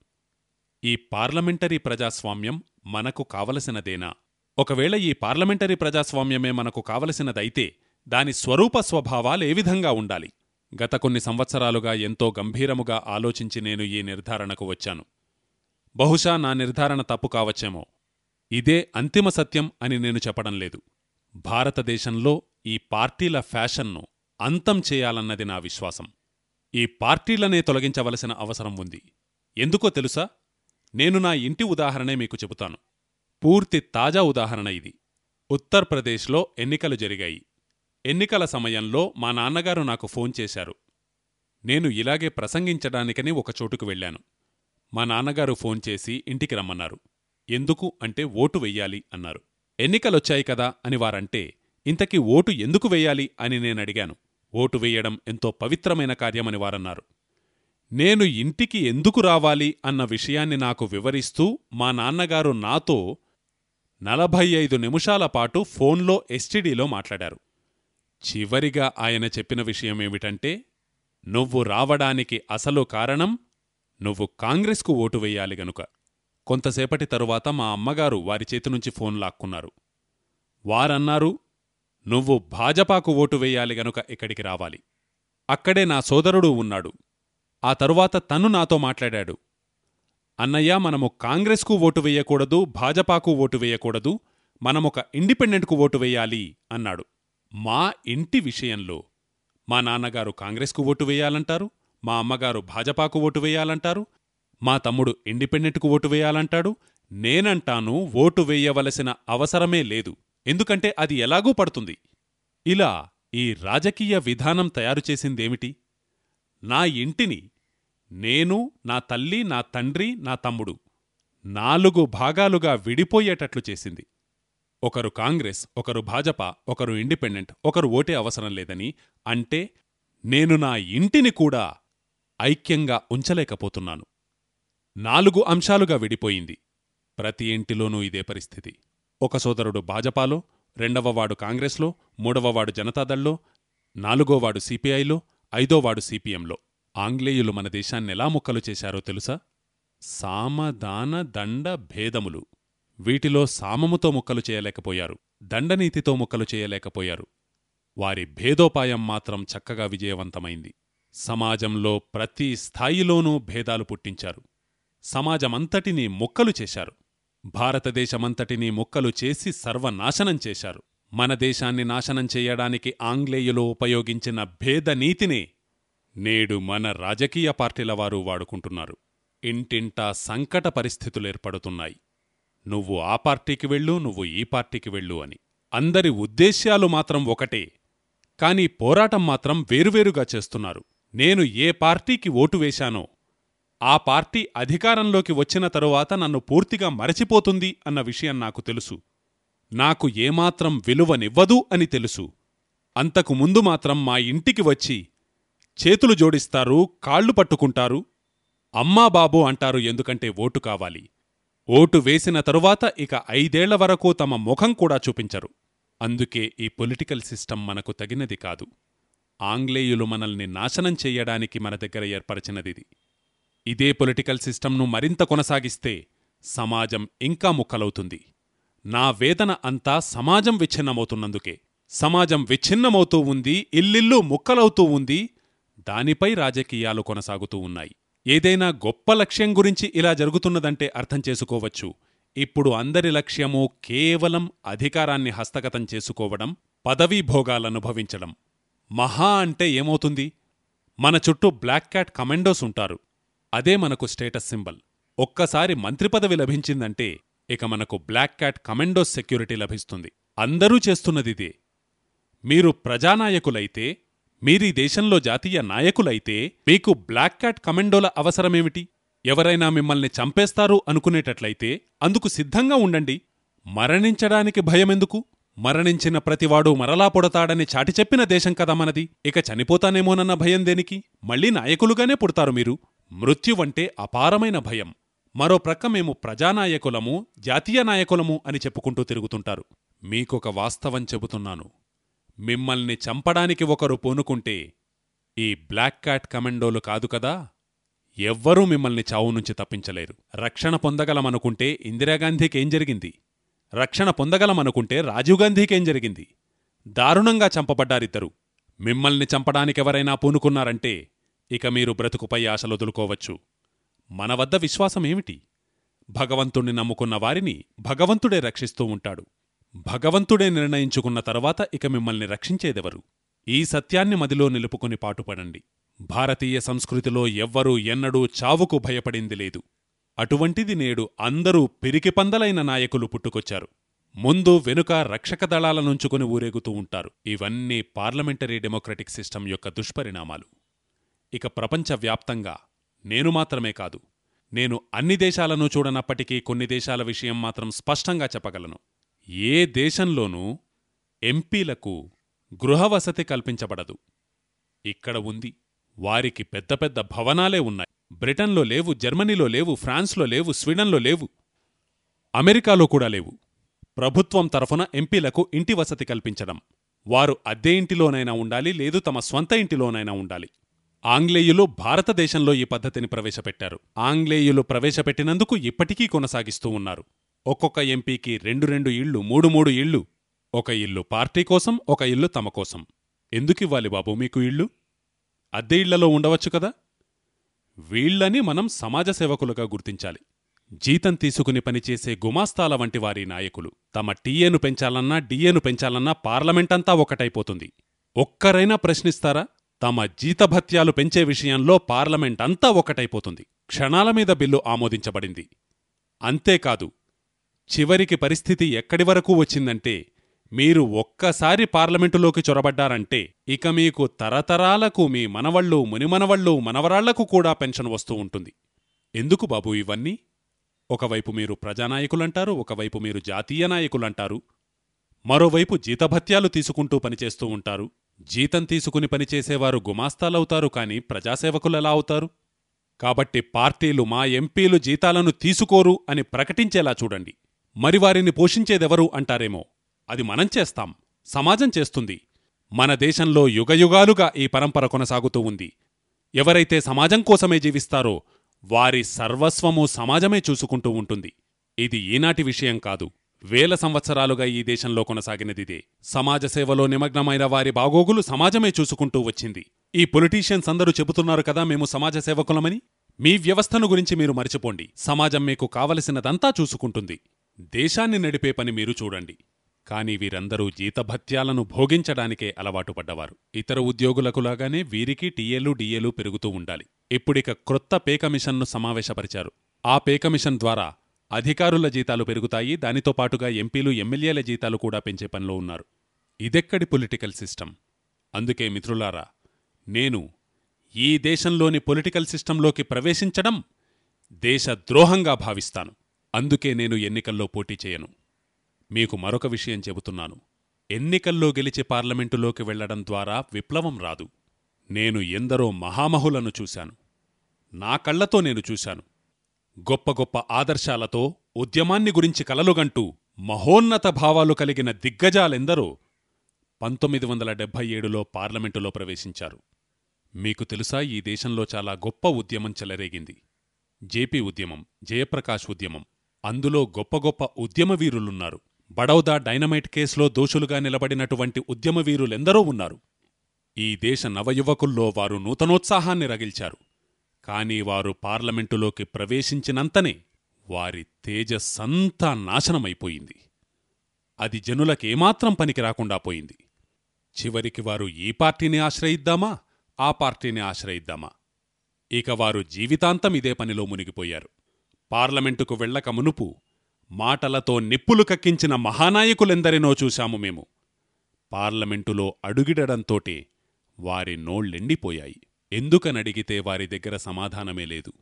ఈ పార్లమెంటరీ ప్రజాస్వామ్యం మనకు కావలసినదేనా? ఒకవేళ ఈ పార్లమెంటరీ ప్రజాస్వామ్యమే మనకు కావలసినదైతే దాని స్వరూప స్వభావాలే విధంగా ఉండాలి? గత కొన్ని సంవత్సరాలుగా ఎంతో గంభీరముగా ఆలోచించి నేను ఈ నిర్ధారణకు వచ్చాను. బహుశా నా నిర్ధారణ తప్పు కావచ్చేమో. ఇదే అంతిమ సత్యం అని నేను చెప్పడం లేదు. భారతదేశంలో ఈ పార్టీల ఫ్యాషన్ను అంతం చేయాలన్నది నా విశ్వాసం. ఈ పార్టీలనే తొలగించవలసిన అవసరం ఉంది. ఎందుకో తెలుసా? నేను నా ఇంటి ఉదాహరణే మీకు చెబుతాను. పూర్తి తాజా ఉదాహరణ ఇది. ఉత్తర్ప్రదేశ్లో ఎన్నికలు జరిగాయి. ఎన్నికల సమయంలో మా నాన్నగారు నాకు ఫోన్ చేశారు. నేను ఇలాగే ప్రసంగించడానికని ఒక చోటుకు వెళ్ళాను. మా నాన్నగారు ఫోన్ చేసి ఇంటికి రమ్మన్నారు. ఎందుకు అంటే ఓటు వెయ్యాలి అన్నారు. ఎన్నికలొచ్చాయి కదా అని వారంటే ఇంతకీ ఓటు ఎందుకు వెయ్యాలి అని నేనడిగాను. ఓటు వెయ్యడం ఎంతో పవిత్రమైన కార్యమని వారన్నారు. నేను ఇంటికి ఎందుకు రావాలి అన్న విషయాన్ని నాకు వివరిస్తూ మా నాన్నగారు నాతో నలభై ఐదు నిమిషాల పాటు ఫోన్లో ఎస్టిడీలో మాట్లాడారు. చివరిగా ఆయన చెప్పిన విషయమేమిటంటే నువ్వు రావడానికి అసలు కారణం నువ్వు కాంగ్రెస్కు ఓటు వెయ్యాలి గనుక. కొంతసేపటి తరువాత మా అమ్మగారు వారి చేతినుంచి ఫోన్ లాక్కున్నారు. వారన్నారు నువ్వు భాజపాకు ఓటు వెయ్యాలి గనుక ఇక్కడికి రావాలి. అక్కడే నా సోదరుడు ఉన్నాడు. ఆ తరువాత తను నాతో మాట్లాడాడు. అన్నయ్య మనము కాంగ్రెస్కు ఓటు వెయ్యకూడదు భాజపాకు ఓటు వెయ్యకూడదు మనమొక ఇండిపెండెంట్కు ఓటు వెయ్యాలి అన్నాడు. మా ఇంటి విషయంలో మా నాన్నగారు కాంగ్రెస్కు ఓటు వేయాలంటారు మా అమ్మగారు భాజపాకు ఓటు వేయాలంటారు మా తమ్ముడు ఇండిపెండెంట్కు ఓటు వేయాలంటాడు నేనంటాను ఓటు వేయవలసిన అవసరమే లేదు. ఎందుకంటే అది ఎలాగూ పడుతుంది? ఇలా ఈ రాజకీయ విధానం తయారు చేసిందేమిటి? నా ఇంటిని నేను నా తల్లి నా తండ్రి నా తమ్ముడు నాలుగు భాగాలుగా విడిపోయేటట్లు చేసింది. ఒకరు కాంగ్రెస్ ఒకరు భాజపా ఒకరు ఇండిపెండెంట్ ఒకరు ఓటే అవసరం లేదని అంటే నేను నా ఇంటిని కూడా ఐక్యంగా ఉంచలేకపోతున్నాను. నాలుగు అంశాలుగా విడిపోయింది. ప్రతి ఇంటిలోనూ ఇదే పరిస్థితి. ఒక సోదరుడు భాజపాలో రెండవవాడు కాంగ్రెస్లో మూడవవాడు జనతాదళ్ళో నాలుగోవాడు సిపిఐలో ఐదోవాడు సిపిఎంలో. ఆంగ్లేయులు మన దేశాన్నెలా ముక్కలు చేశారో తెలుసా? సామదాన దండ భేదములు. వీటిలో సామముతో ముక్కలు చేయలేకపోయారు. దండనీతితో ముక్కలు చేయలేకపోయారు. వారి భేదోపాయం మాత్రం చక్కగా విజయవంతమైంది. సమాజంలో ప్రతి స్థాయిలోనూ భేదాలు పుట్టించారు. సమాజమంతటినీ ముక్కలు చేశారు. భారతదేశమంతటినీ ముక్కలు చేసి సర్వనాశనం చేశారు. మన దేశాన్ని నాశనం చేయడానికి ఆంగ్లేయులు ఉపయోగించిన భేదనీతినే నేడు మన రాజకీయ పార్టీల వారు వాడుకుంటున్నారు. ఇంటింటా సంకట పరిస్థితులేర్పడుతున్నాయి నువ్వు ఆ పార్టీకి వెళ్ళు నువ్వు ఈ పార్టీకి వెళ్ళు అని. అందరి ఉద్దేశ్యాలు మాత్రం ఒకటే. కాని పోరాటం మాత్రం వేరువేరుగా చేస్తున్నారు. నేను ఏ పార్టీకి ఓటు వేశానో ఆ పార్టీ అధికారంలోకి వచ్చిన తరువాత నన్ను పూర్తిగా మరచిపోతుంది అన్న విషయం నాకు తెలుసు. నాకు ఏమాత్రం విలువనివ్వదు అని తెలుసు. అంతకు ముందు మాత్రం మా ఇంటికి వచ్చి చేతులు జోడిస్తారు కాళ్ళు పట్టుకుంటారు. అమ్మా బాబు అంటారు ఎందుకంటే ఓటు కావాలి. ఓటు వేసిన తరువాత ఇక ఐదేళ్ళ వరకు తమ ముఖం కూడా చూపించరు. అందుకే ఈ పొలిటికల్ సిస్టమ్ మనకు తగినది కాదు. ఆంగ్లేయులు మనల్ని నాశనం చెయ్యడానికి మన దగ్గర ఏర్పరచినదిది. ఇదే పొలిటికల్ సిస్టమ్ను మరింత కొనసాగిస్తే సమాజం ఇంకా ముక్కలవుతుంది. నా వేదన అంతా సమాజం విచ్ఛిన్నమవుతున్నందుకే. సమాజం విచ్ఛిన్నమవుతూ ఉంది ఇల్లిల్లు ముక్కలవుతూ ఉంది దానిపై రాజకీయాలు కొనసాగుతూ ఉన్నాయి. ఏదైనా గొప్ప లక్ష్యం గురించి ఇలా జరుగుతున్నదంటే అర్థం చేసుకోవచ్చు. ఇప్పుడు అందరి లక్ష్యమూ కేవలం అధికారాన్ని హస్తగతం చేసుకోవడం పదవీభోగాలనుభవించడం మహా అంటే ఏమవుతుంది? మన చుట్టూ బ్లాక్ క్యాట్ కమెండోస్ ఉంటారు. అదే మనకు స్టేటస్ సింబల్. ఒక్కసారి మంత్రి పదవి లభించిందంటే ఇక మనకు బ్లాక్ క్యాట్ కమెండో సెక్యూరిటీ లభిస్తుంది. అందరూ చేస్తున్నదిదే మీరు ప్రజానాయకులైతే మీరీ దేశంలో జాతీయ నాయకులైతే మీకు బ్లాక్ క్యాట్ కమెండోల అవసరమేమిటి? ఎవరైనా మిమ్మల్ని చంపేస్తారు అనుకునేటట్లయితే అందుకు సిద్ధంగా ఉండండి. మరణించడానికి భయమెందుకు? మరణించిన ప్రతివాడు మరలా పుడతాడని చాటి చెప్పిన దేశం కదా మనది. ఇక చనిపోతానేమోనన్న భయం దేనికి? మళ్ళీ నాయకులుగానే పుడతారు మీరు. మృత్యువంటే అపారమైన భయం. మరో ప్రక్క మేము ప్రజానాయకులము జాతీయ నాయకులము అని చెప్పుకుంటూ తిరుగుతుంటారు. మీకొక వాస్తవం చెబుతున్నాను. మిమ్మల్ని చంపడానికి ఒకరు పూనుకుంటే ఈ బ్లాక్ క్యాట్ కమెండోలు కాదు కదా? ఎవ్వరూ మిమ్మల్ని చావు నుంచి తప్పించలేరు. రక్షణ పొందగలమనుకుంటే ఇందిరాగాంధీకేం జరిగింది? రక్షణ పొందగలమనుకుంటే రాజీవ్ గాంధీకేం జరిగింది? దారుణంగా చంపబడ్డారిద్దరు. మిమ్మల్ని చంపడానికెవరైనా పూనుకున్నారంటే ఇక మీరు బ్రతుకుపై ఆశలొదులుకోవచ్చు. మన వద్ద విశ్వాసమేమిటి భగవంతుణ్ణి నమ్ముకున్న వారిని భగవంతుడే రక్షిస్తూ ఉంటాడు. భగవంతుడే నిర్ణయించుకున్న తరువాత ఇక మిమ్మల్ని రక్షించేదెవరు? ఈ సత్యాన్ని మదిలో నిలుపుకుని పాటుపడండి. భారతీయ సంస్కృతిలో ఎవ్వరూ ఎన్నడూ చావుకు భయపడింది లేదు. అటువంటిది నేడు అందరూ పిరికిపందలైన నాయకులు పుట్టుకొచ్చారు. ముందు వెనుక రక్షక దళాల నుంచుకుని ఊరేగుతూ ఉంటారు. ఇవన్నీ పార్లమెంటరీ డెమోక్రటిక్ సిస్టమ్ యొక్క దుష్పరిణామాలు. ఇక ప్రపంచవ్యాప్తంగా నేను మాత్రమే కాదు. నేను అన్ని దేశాలను చూడనప్పటికీ కొన్ని దేశాల విషయం మాత్రం స్పష్టంగా చెప్పగలను. ఏ దేశంలోనూ ఎంపీలకు గృహవసతి కల్పించబడదు. ఇక్కడ ఉంది. వారికి పెద్ద పెద్ద భవనాలే ఉన్నాయి. బ్రిటన్లో లేవు జర్మనీలో లేవు ఫ్రాన్స్లో లేవు స్వీడన్లో లేవు అమెరికాలో కూడా లేవు. ప్రభుత్వం తరఫున ఎంపీలకు ఇంటి వసతి కల్పించడం. వారు అద్దె ఇంటిలోనైనా ఉండాలి లేదు తమ స్వంత ఇంటిలోనైనా ఉండాలి. ఆంగ్లేయులు భారతదేశంలో ఈ పద్ధతిని ప్రవేశపెట్టారు. ఆంగ్లేయులు ప్రవేశపెట్టినందుకు ఇప్పటికీ కొనసాగిస్తూ ఉన్నారు. ఒక్కొక్క ఎంపీకి రెండు రెండు ఇళ్ళు మూడు మూడు ఇళ్ళు. ఒక ఇల్లు పార్టీ కోసం ఒక ఇల్లు తమ కోసం. ఎందుకివ్వాలి బాబు మీకు ఇళ్ళు? అద్దె ఇళ్ళలో ఉండవచ్చు కదా? వీళ్ళని మనం సమాజ సేవకులుగా గుర్తించాలి. జీతం తీసుకుని పనిచేసే గుమాస్తాల వంటి వారి నాయకులు. తమ టీఏను పెంచాలన్నా డిఏను పెంచాలన్నా పార్లమెంటంతా ఒకటైపోతుంది. ఒక్కరైనా ప్రశ్నిస్తారా? తమ జీతభత్యాలు పెంచే విషయంలో పార్లమెంట్ అంతా ఒకటైపోతుంది. క్షణాల మీద బిల్లు ఆమోదించబడింది. అంతేకాదు చివరికి పరిస్థితి ఎక్కడి వరకు వచ్చిందంటే మీరు ఒక్కసారి పార్లమెంటులోకి చొరబడ్డారంటే ఇక మీకు తరతరాలకు మీ మనవళ్ళు మునిమనవళ్ళు మనవరాళ్ళకు కూడా పెన్షన్ వస్తూ ఉంటుంది. ఎందుకు బాబు ఇవన్నీ? ఒకవైపు మీరు ప్రజానాయకులంటారు ఒకవైపు మీరు జాతీయ నాయకులంటారు. మరోవైపు జీతభత్యాలు తీసుకుంటూ పనిచేస్తూ ఉంటారు. జీతం తీసుకుని పనిచేసేవారు గుమాస్తాలవుతారు కాని ప్రజాసేవకులెలా అవుతారు? కాబట్టి పార్టీలు మా ఎంపీలు జీతాలను తీసుకోరు అని ప్రకటించేలా చూడండి. మరి వారిని పోషించేదెవరు అంటారేమో? అది మనం చేస్తాం. సమాజం చేస్తుంది. మన దేశంలో యుగయుగాలుగా ఈ పరంపర కొనసాగుతూ ఉంది. ఎవరైతే సమాజం కోసమే జీవిస్తారో వారి సర్వస్వము సమాజమే చూసుకుంటూ ఉంటుంది. ఇది ఈనాటి విషయం కాదు. వేల సంవత్సరాలుగా ఈ దేశంలో కొనసాగినదిదే. సమాజ సేవలో నిమగ్నమైన వారి బాగోగులు సమాజమే చూసుకుంటూ వచ్చింది. ఈ పొలిటీషియన్స్ అందరూ చెబుతున్నారు కదా మేము సమాజ సేవకులమని? మీ వ్యవస్థను గురించి మీరు మరిచిపోండి. సమాజం మీకు కావలసినదంతా చూసుకుంటుంది. దేశాన్ని నడిపే పని మీరు చూడండి. కాని వీరందరూ జీతభత్యాలను భోగించడానికే అలవాటు పడ్డవారు. ఇతర ఉద్యోగులకులాగానే వీరికి టీఏలు డిఏలు పెరుగుతూ ఉండాలి. ఇప్పుడిక క్రొత్త పే కమిషన్ను సమావేశపరిచారు. ఆ పే కమిషన్ ద్వారా అధికారుల జీతాలు పెరుగుతాయి. దానితో పాటుగా ఎంపీలు ఎమ్మెల్యేల జీతాలు కూడా పెంచే పనిలో ఉన్నారు. ఇదెక్కడి పొలిటికల్ సిస్టమ్? అందుకే మిత్రులారా నేను ఈ దేశంలోని పొలిటికల్ సిస్టంలోకి ప్రవేశించడం దేశద్రోహంగా భావిస్తాను. అందుకే నేను ఎన్నికల్లో పోటీ చేయను. మీకు మరొక విషయం చెబుతున్నాను. ఎన్నికల్లో గెలిచి పార్లమెంటులోకి వెళ్ళడం ద్వారా విప్లవం రాదు. నేను ఎందరో మహామహులను చూశాను. నా కళ్ళతో నేను చూశాను. గొప్ప గొప్ప ఆదర్శాలతో ఉద్యమాన్ని గురించి కలలుగంటూ మహోన్నత భావాలు కలిగిన దిగ్గజాలెందరో పంతొమ్మిది వందల డెబ్భై ఏడులో పార్లమెంటులో ప్రవేశించారు. మీకు తెలుసా ఈ దేశంలో చాలా గొప్ప ఉద్యమం చెలరేగింది. జేపీ ఉద్యమం జయప్రకాష్ ఉద్యమం అందులో గొప్ప గొప్ప ఉద్యమవీరులున్నారు బడౌదా డైనమైట్ కేసులో దోషులుగా నిలబడినటువంటి ఉద్యమవీరులెందరో ఉన్నారు. ఈ దేశ నవయువకుల్లో వారు నూతనోత్సాహాన్ని రగిల్చారు. కాని వారు పార్లమెంటులోకి ప్రవేశించినంతనే వారి తేజస్సంతా నాశనమైపోయింది. అది జనులకేమాత్రం పనికి రాకుండా పోయింది. చివరికి వారు ఈ పార్టీని ఆశ్రయిద్దామా? ఆ పార్టీని ఆశ్రయిద్దామా? ఇక వారు జీవితాంతం ఇదే పనిలో మునిగిపోయారు. పార్లమెంటుకు వెళ్ళక మునుపు మాటలతో నిప్పులు కక్కించిన మహానాయకులెందరినో చూశాము మేము. పార్లమెంటులో అడుగిడడంతోటే వారి నోళ్ళెండిపోయాయి ఎందుకనడిగితే వారి దగ్గర సమాధానమే లేదు.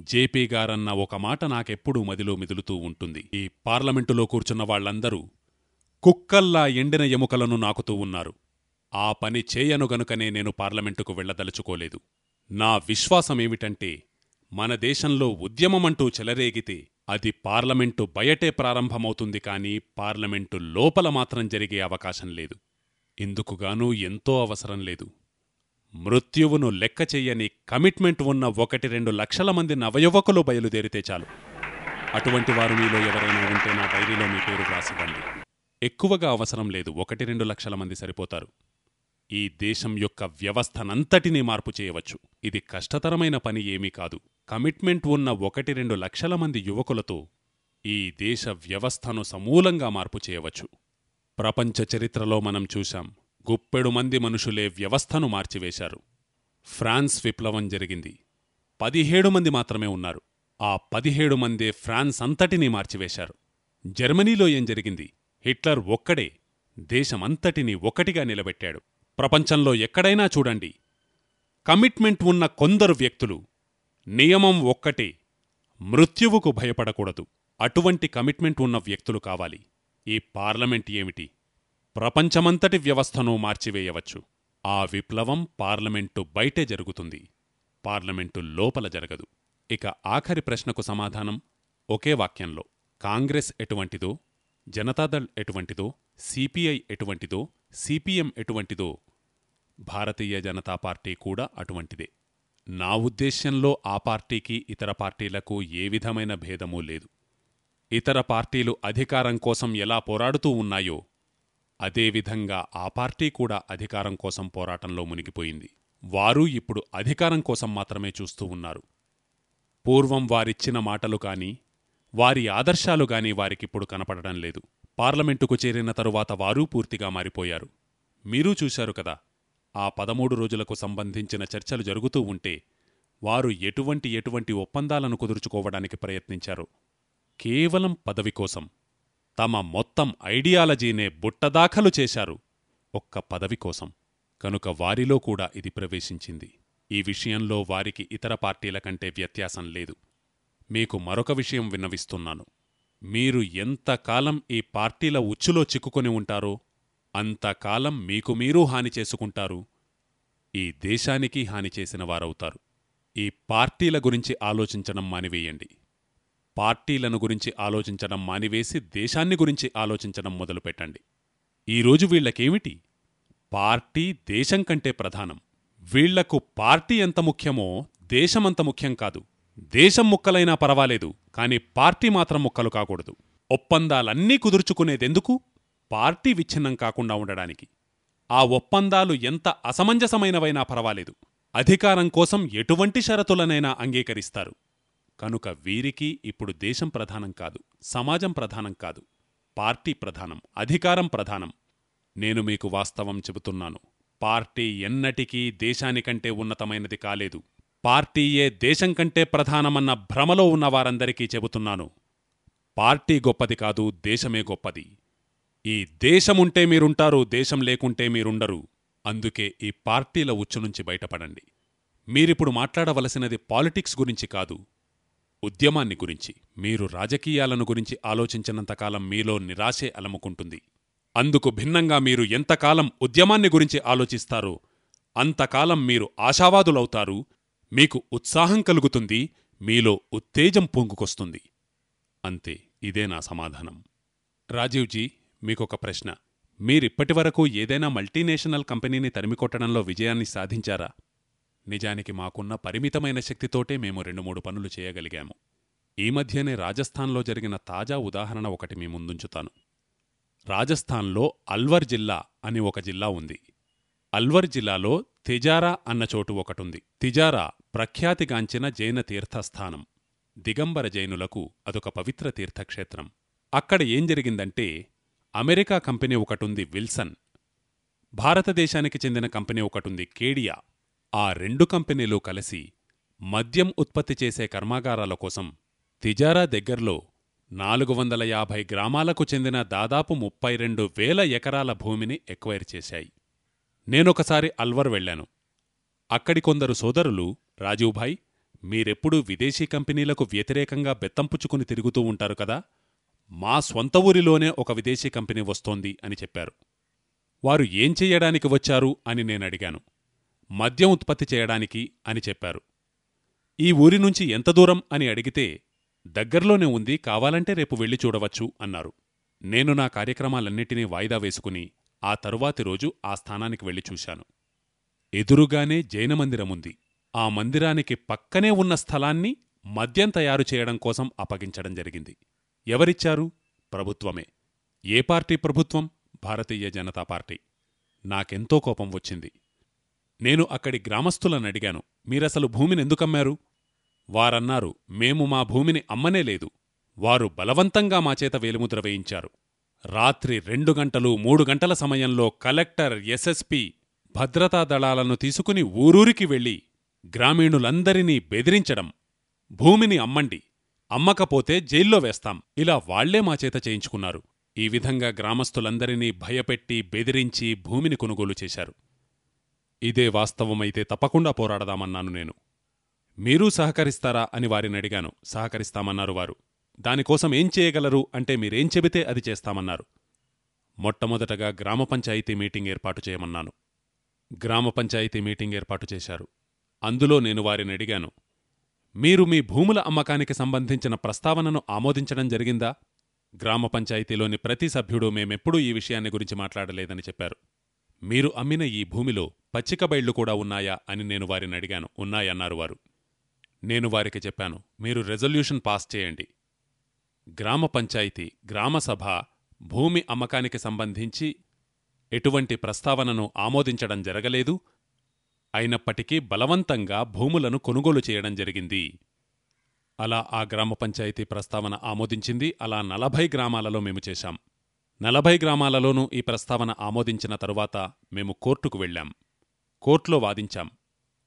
జేపీ గారన్న ఒక మాట నాకెప్పుడూ మదిలో మిదులుతూ ఉంటుంది. ఈ పార్లమెంటులో కూర్చున్న వాళ్ళందరూ కుక్కల్లా ఎండిన ఎముకలను నాకుతూ ఉన్నారు. ఆ పని చేయను గనుకనే నేను పార్లమెంటుకు వెళ్ళదలుచుకోలేదు నా విశ్వాసమేమిటంటే మన దేశంలో ఉద్యమమంటూ చెలరేగితే అది పార్లమెంటు బయటే ప్రారంభమవుతుంది కాని పార్లమెంటు లోపల మాత్రం జరిగే అవకాశం లేదు. ఇందుకుగానూ ఎంతో అవసరం లేదు. మృత్యువును లెక్క చెయ్యని కమిట్మెంట్ ఉన్న ఒకటి రెండు లక్షల మంది నవయువకులు బయలుదేరితే చాలు. అటువంటి వారు మీలో ఎవరైనా ఉంటే నా డైరీలో మీ పేరు రాసివ్వండి ఎక్కువగా అవసరం లేదు ఒకటి రెండు లక్షల మంది సరిపోతారు. ఈ దేశం యొక్క వ్యవస్థనంతటినీ మార్పు చేయవచ్చు. ఇది కష్టతరమైన పని ఏమీ కాదు. కమిట్మెంట్ ఉన్న ఒకటి రెండు లక్షల మంది యువకులతో ఈ దేశ వ్యవస్థను సమూలంగా మార్పు చేయవచ్చు. ప్రపంచ చరిత్రలో మనం చూశాం గుప్పెడు మంది మనుషులే వ్యవస్థను మార్చివేశారు. ఫ్రాన్స్ విప్లవం జరిగింది. పదిహేడు మంది మాత్రమే ఉన్నారు. ఆ పదిహేడు మందే ఫ్రాన్స్ అంతటినీ మార్చివేశారు. జర్మనీలో ఏం జరిగింది? హిట్లర్ ఒక్కడే దేశమంతటినీ ఒకటిగా నిలబెట్టాడు. ప్రపంచంలో ఎక్కడైనా చూడండి. కమిట్మెంట్ ఉన్న కొందరు వ్యక్తులు నియమం ఒక్కటే మృత్యువుకు భయపడకూడదు. అటువంటి కమిట్మెంట్ ఉన్న వ్యక్తులు కావాలి. ఈ పార్లమెంట్ ఏమిటి? ప్రపంచమంతటి వ్యవస్థను మార్చివేయవచ్చు. ఆ విప్లవం పార్లమెంటు బయటే జరుగుతుంది. పార్లమెంటు లోపల జరగదు. ఇక ఆఖరి ప్రశ్నకు సమాధానం ఒకే వాక్యంలో. కాంగ్రెస్ ఎటువంటిదో జనతాదళ్ ఎటువంటిదో సిపిఐ ఎటువంటిదో సిపిఎం ఎటువంటిదో భారతీయ జనతా పార్టీ కూడా అటువంటిదే. నా ఉద్దేశ్యంలో ఆ పార్టీకి ఇతర పార్టీలకు ఏ విధమైన భేదమూ లేదు. ఇతర పార్టీలు అధికారం కోసం ఎలా పోరాడుతూ ఉన్నాయో అదేవిధంగా ఆ పార్టీ కూడా అధికారం కోసం పోరాటంలో మునిగిపోయింది. వారు ఇప్పుడు అధికారం కోసం మాత్రమే చూస్తూ ఉన్నారు. పూర్వం వారిచ్చిన మాటలు కాని వారి ఆదర్శాలు గాని వారికిప్పుడు కనపడడం లేదు. పార్లమెంటుకు చేరిన తరువాత వారూ పూర్తిగా మారిపోయారు. మీరూ చూశారు కదా ఆ పదమూడు రోజులకు సంబంధించిన చర్చలు జరుగుతూ ఉంటే వారు ఎటువంటి ఎటువంటి ఒప్పందాలను కుదుర్చుకోవడానికి ప్రయత్నించారు? కేవలం పదవి కోసం. తమ మొత్తం ఐడియాలజీనే బుట్టదాఖలు చేశారు ఒక్క పదవి కోసం. కనుక వారిలో కూడా ఇది ప్రవేశించింది. ఈ విషయంలో వారికి ఇతర పార్టీల కంటే వ్యత్యాసం లేదు. మీకు మరొక విషయం విన్నవిస్తున్నాను. మీరు ఎంతకాలం ఈ పార్టీల ఉచ్చులో చిక్కుకొని ఉంటారో అంతకాలం మీకు మీరూ హాని చేసుకుంటారు. ఈ దేశానికి హాని చేసిన వారవుతారు. ఈ పార్టీల గురించి ఆలోచించడం మానివేయండి. పార్టీలను గురించి ఆలోచించడం మానివేసి దేశాన్ని గురించి ఆలోచించడం మొదలుపెట్టండి. ఈరోజు వీళ్ళకేమిటి పార్టీ దేశం కంటే ప్రధానం. వీళ్ళకు పార్టీ ఎంత ముఖ్యమో దేశమంత ముఖ్యం కాదు. దేశం ముక్కలైనా పర్వాలేదు కాని పార్టీ మాత్రం ముక్కలు కాకూడదు. ఒప్పందాలన్నీ కుదుర్చుకునేదెందుకు? పార్టీ విచ్ఛిన్నం కాకుండా ఉండడానికి. ఆ ఒప్పందాలు ఎంత అసమంజసమైనవైనా పర్వాలేదు. అధికారం కోసం ఎటువంటి షరతులనైనా అంగీకరిస్తారు. కనుక వీరికి ఇప్పుడు దేశం ప్రధానం కాదు సమాజం ప్రధానం కాదు పార్టీ ప్రధానం అధికారం ప్రధానం. నేను మీకు వాస్తవం చెబుతున్నాను. పార్టీ ఎన్నటికీ దేశానికంటే ఉన్నతమైనది కాలేదు. పార్టీయే దేశం కంటే ప్రధానమన్న భ్రమలో ఉన్నవారందరికీ చెబుతున్నాను. పార్టీ గొప్పది కాదు దేశమే గొప్పది. ఈ దేశముంటే మీరుంటారు దేశం లేకుంటే మీరుండరు. అందుకే ఈ పార్టీల ఉచ్చు నుంచి బయటపడండి. మీరిప్పుడు మాట్లాడవలసినది పాలిటిక్స్ గురించి కాదు ఉద్యమాన్ని గురించి మీరు రాజకీయాలను గురించి ఆలోచించినంతకాలం మీలో నిరాశే అలముకుంటుంది. అందుకు భిన్నంగా మీరు ఎంతకాలం ఉద్యమాన్ని గురించి ఆలోచిస్తారో అంతకాలం మీరు ఆశావాదులవుతారు మీకు ఉత్సాహం కలుగుతుంది మీలో ఉత్తేజం పొంగుకొస్తుంది. అంతే ఇదే నా సమాధానం. రాజీవ్జీ మీకొక ప్రశ్న. మీరిప్పటివరకు ఏదైనా మల్టీనేషనల్ కంపెనీని తరిమికొట్టడంలో విజయాన్ని సాధించారా? నిజానికి మాకున్న పరిమితమైన శక్తితోటే మేము రెండు మూడు పనులు చేయగలిగాము. ఈ మధ్యనే రాజస్థాన్లో జరిగిన తాజా ఉదాహరణ ఒకటి మీ ముందుంచుతాను. రాజస్థాన్లో అల్వర్ జిల్లా అని ఒక జిల్లా ఉంది. అల్వర్ జిల్లాలో తిజారా అన్న చోటు ఒకటుంది. తిజారా ప్రఖ్యాతిగాంచిన జైన తీర్థస్థానం. దిగంబర జైనులకు అదొక పవిత్ర తీర్థక్షేత్రం. అక్కడ ఏం జరిగిందంటే అమెరికా కంపెనీ ఒకటుంది విల్సన్. భారతదేశానికి చెందిన కంపెనీ ఒకటుంది కేడియా. ఆ రెండు కంపెనీలు కలిసి మద్యం ఉత్పత్తి చేసే కర్మాగారాల కోసం తిజారా దగ్గర్లో నాలుగు వందల యాభై గ్రామాలకు చెందిన దాదాపు ముప్పై రెండు వేల ఎకరాల భూమిని ఎక్వైర్ చేశాయి. నేనొకసారి అల్వర్ వెళ్ళాను అక్కడి కొందరు సోదరులు రాజీవ్భాయ్ మీరెప్పుడూ విదేశీ కంపెనీలకు వ్యతిరేకంగా బెత్తంపుచ్చుకుని తిరుగుతూ ఉంటారు కదా? మా స్వంత ఊరిలోనే ఒక విదేశీ కంపెనీ వస్తోంది అని చెప్పారు. వారు ఏం చెయ్యడానికి వచ్చారు అని నేనడిగాను. మద్యం ఉత్పత్తి చేయడానికి అని చెప్పారు. ఈ ఊరి నుంచి ఎంత దూరం అని అడిగితే దగ్గర్లోనే ఉంది కావాలంటే రేపు వెళ్ళి చూడవచ్చు అన్నారు. నేను నా కార్యక్రమాలన్నిటినీ వాయిదా వేసుకుని ఆ తరువాతి రోజు ఆ స్థానానికి వెళ్ళి చూశాను. ఎదురుగానే జైనమందిరముంది ఆ మందిరానికి పక్కనే ఉన్న స్థలాన్ని మద్యం తయారు చేయడం కోసం అప్పగించడం జరిగింది. ఎవరిచ్చారు? ప్రభుత్వమే. ఏ పార్టీ ప్రభుత్వం? భారతీయ జనతా పార్టీ. నాకెంతో కోపం వచ్చింది. నేను అక్కడి గ్రామస్థులనడిగాను మీరసలు భూమినెందుకమ్మారు వారన్నారు మేము మా భూమిని అమ్మనే లేదు. వారు బలవంతంగా మాచేత వేలిముద్ర వేయించారు. రాత్రి రెండు గంటలు మూడు గంటల సమయంలో కలెక్టర్ ఎస్ఎస్పి భద్రతా దళాలను తీసుకుని ఊరూరికి వెళ్ళి గ్రామీణులందరినీ బెదిరించడం. భూమిని అమ్మండి అమ్మకపోతే జైల్లో వేస్తాం. ఇలా వాళ్ళే మాచేత చేయించుకున్నారు. ఈ విధంగా గ్రామస్తులందరినీ భయపెట్టి బెదిరించి భూమిని కొనుగోలు చేశారు. ఇదే వాస్తవమైతే తప్పకుండా పోరాడదామన్నాను నేను. మీరూ సహకరిస్తారా అని వారినడిగాను సహకరిస్తామన్నారు వారు. దానికోసం ఏం చేయగలరు అంటే మీరేం చెబితే అది చేస్తామన్నారు. మొట్టమొదటగా గ్రామ పంచాయతీ మీటింగ్ ఏర్పాటు చేయమన్నాను. గ్రామ పంచాయతీ మీటింగ్ ఏర్పాటు చేశారు. అందులో నేను వారిని అడిగాను. మీరు మీ భూముల అమ్మకానికి సంబంధించిన ప్రస్తావనను ఆమోదించడం జరిగిందా? గ్రామ పంచాయతీలోని ప్రతి సభ్యుడు మేమెప్పుడూ ఈ విషయాన్ని గురించి మాట్లాడలేదని చెప్పారు. మీరు అమ్మిన ఈ భూమిలో పచ్చికబైళ్ళు కూడా ఉన్నాయా అని నేను వారిని అడిగాను. ఉన్నాయన్నారు వారు. నేను వారికి చెప్పాను మీరు రెజల్యూషన్ పాస్ చేయండి. గ్రామ పంచాయతీ గ్రామసభ భూమి అమ్మకానికి సంబంధించి ఎటువంటి ప్రస్తావనను ఆమోదించడం జరగలేదు. అయినప్పటికీ బలవంతంగా భూములను కొనుగోలు చేయడం జరిగింది. అలా ఆ గ్రామ పంచాయతీ ప్రస్తావన ఆమోదించింది. అలా నలభై గ్రామాలలో మేము చేశాం. నలభై గ్రామాలలోనూ ఈ ప్రస్తావన ఆమోదించిన తరువాత మేము కోర్టుకు వెళ్ళాం. కోర్టులో వాదించాం.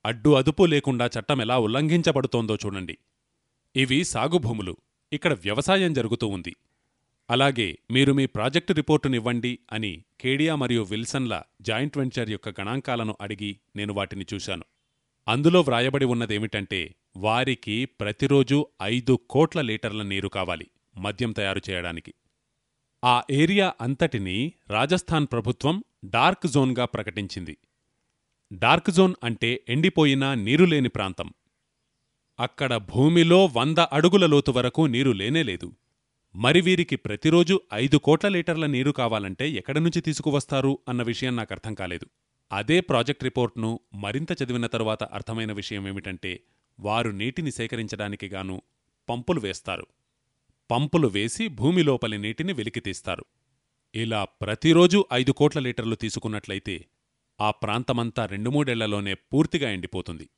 అడ్డు అదుపు లేకుండా చట్టం ఎలా ఉల్లంఘించబడుతోందో చూడండి. ఇవి సాగు భూములు ఇక్కడ వ్యవసాయం జరుగుతూ ఉంది. అలాగే మీరు మీ ప్రాజెక్టు రిపోర్టునివ్వండి అని కేడియా మరియు విల్సన్ల జాయింట్ వెంచర్ యొక్క గణాంకాలను అడిగి నేను వాటిని చూశాను. అందులో వ్రాయబడి ఉన్నదేమిటంటే వారికి ప్రతిరోజు ఐదు కోట్ల లీటర్ల నీరు కావాలి మద్యం తయారు చేయడానికి. ఆ ఏరియా అంతటినీ రాజస్థాన్ ప్రభుత్వం డార్క్ జోన్గా ప్రకటించింది. డార్క్ జోన్ అంటే ఎండిపోయిన నీరులేని ప్రాంతం. అక్కడ భూమిలో వంద అడుగుల లోతు వరకు నీరు లేనేలేదు మరి వీరికి ప్రతిరోజు ఐదు కోట్ల లీటర్ల నీరు కావాలంటే ఎక్కడి నుంచి తీసుకువస్తారు అన్న విషయం నాకు అర్థం కాలేదు. అదే ప్రాజెక్ట్ రిపోర్ట్ను మరింత చదివిన తరువాత అర్థమైన విషయం ఏమిటంటే వారు నీటిని సేకరించడానికి గాను పంపులు వేస్తారు. పంపులు వేసి భూమిలోపలి నీటిని వెలికితీస్తారు ఇలా ప్రతిరోజూ ఐదు కోట్ల లీటర్లు తీసుకున్నట్లయితే ఆ ప్రాంతమంతా రెండు మూడేళ్ళలోనే పూర్తిగా ఎండిపోతుంది.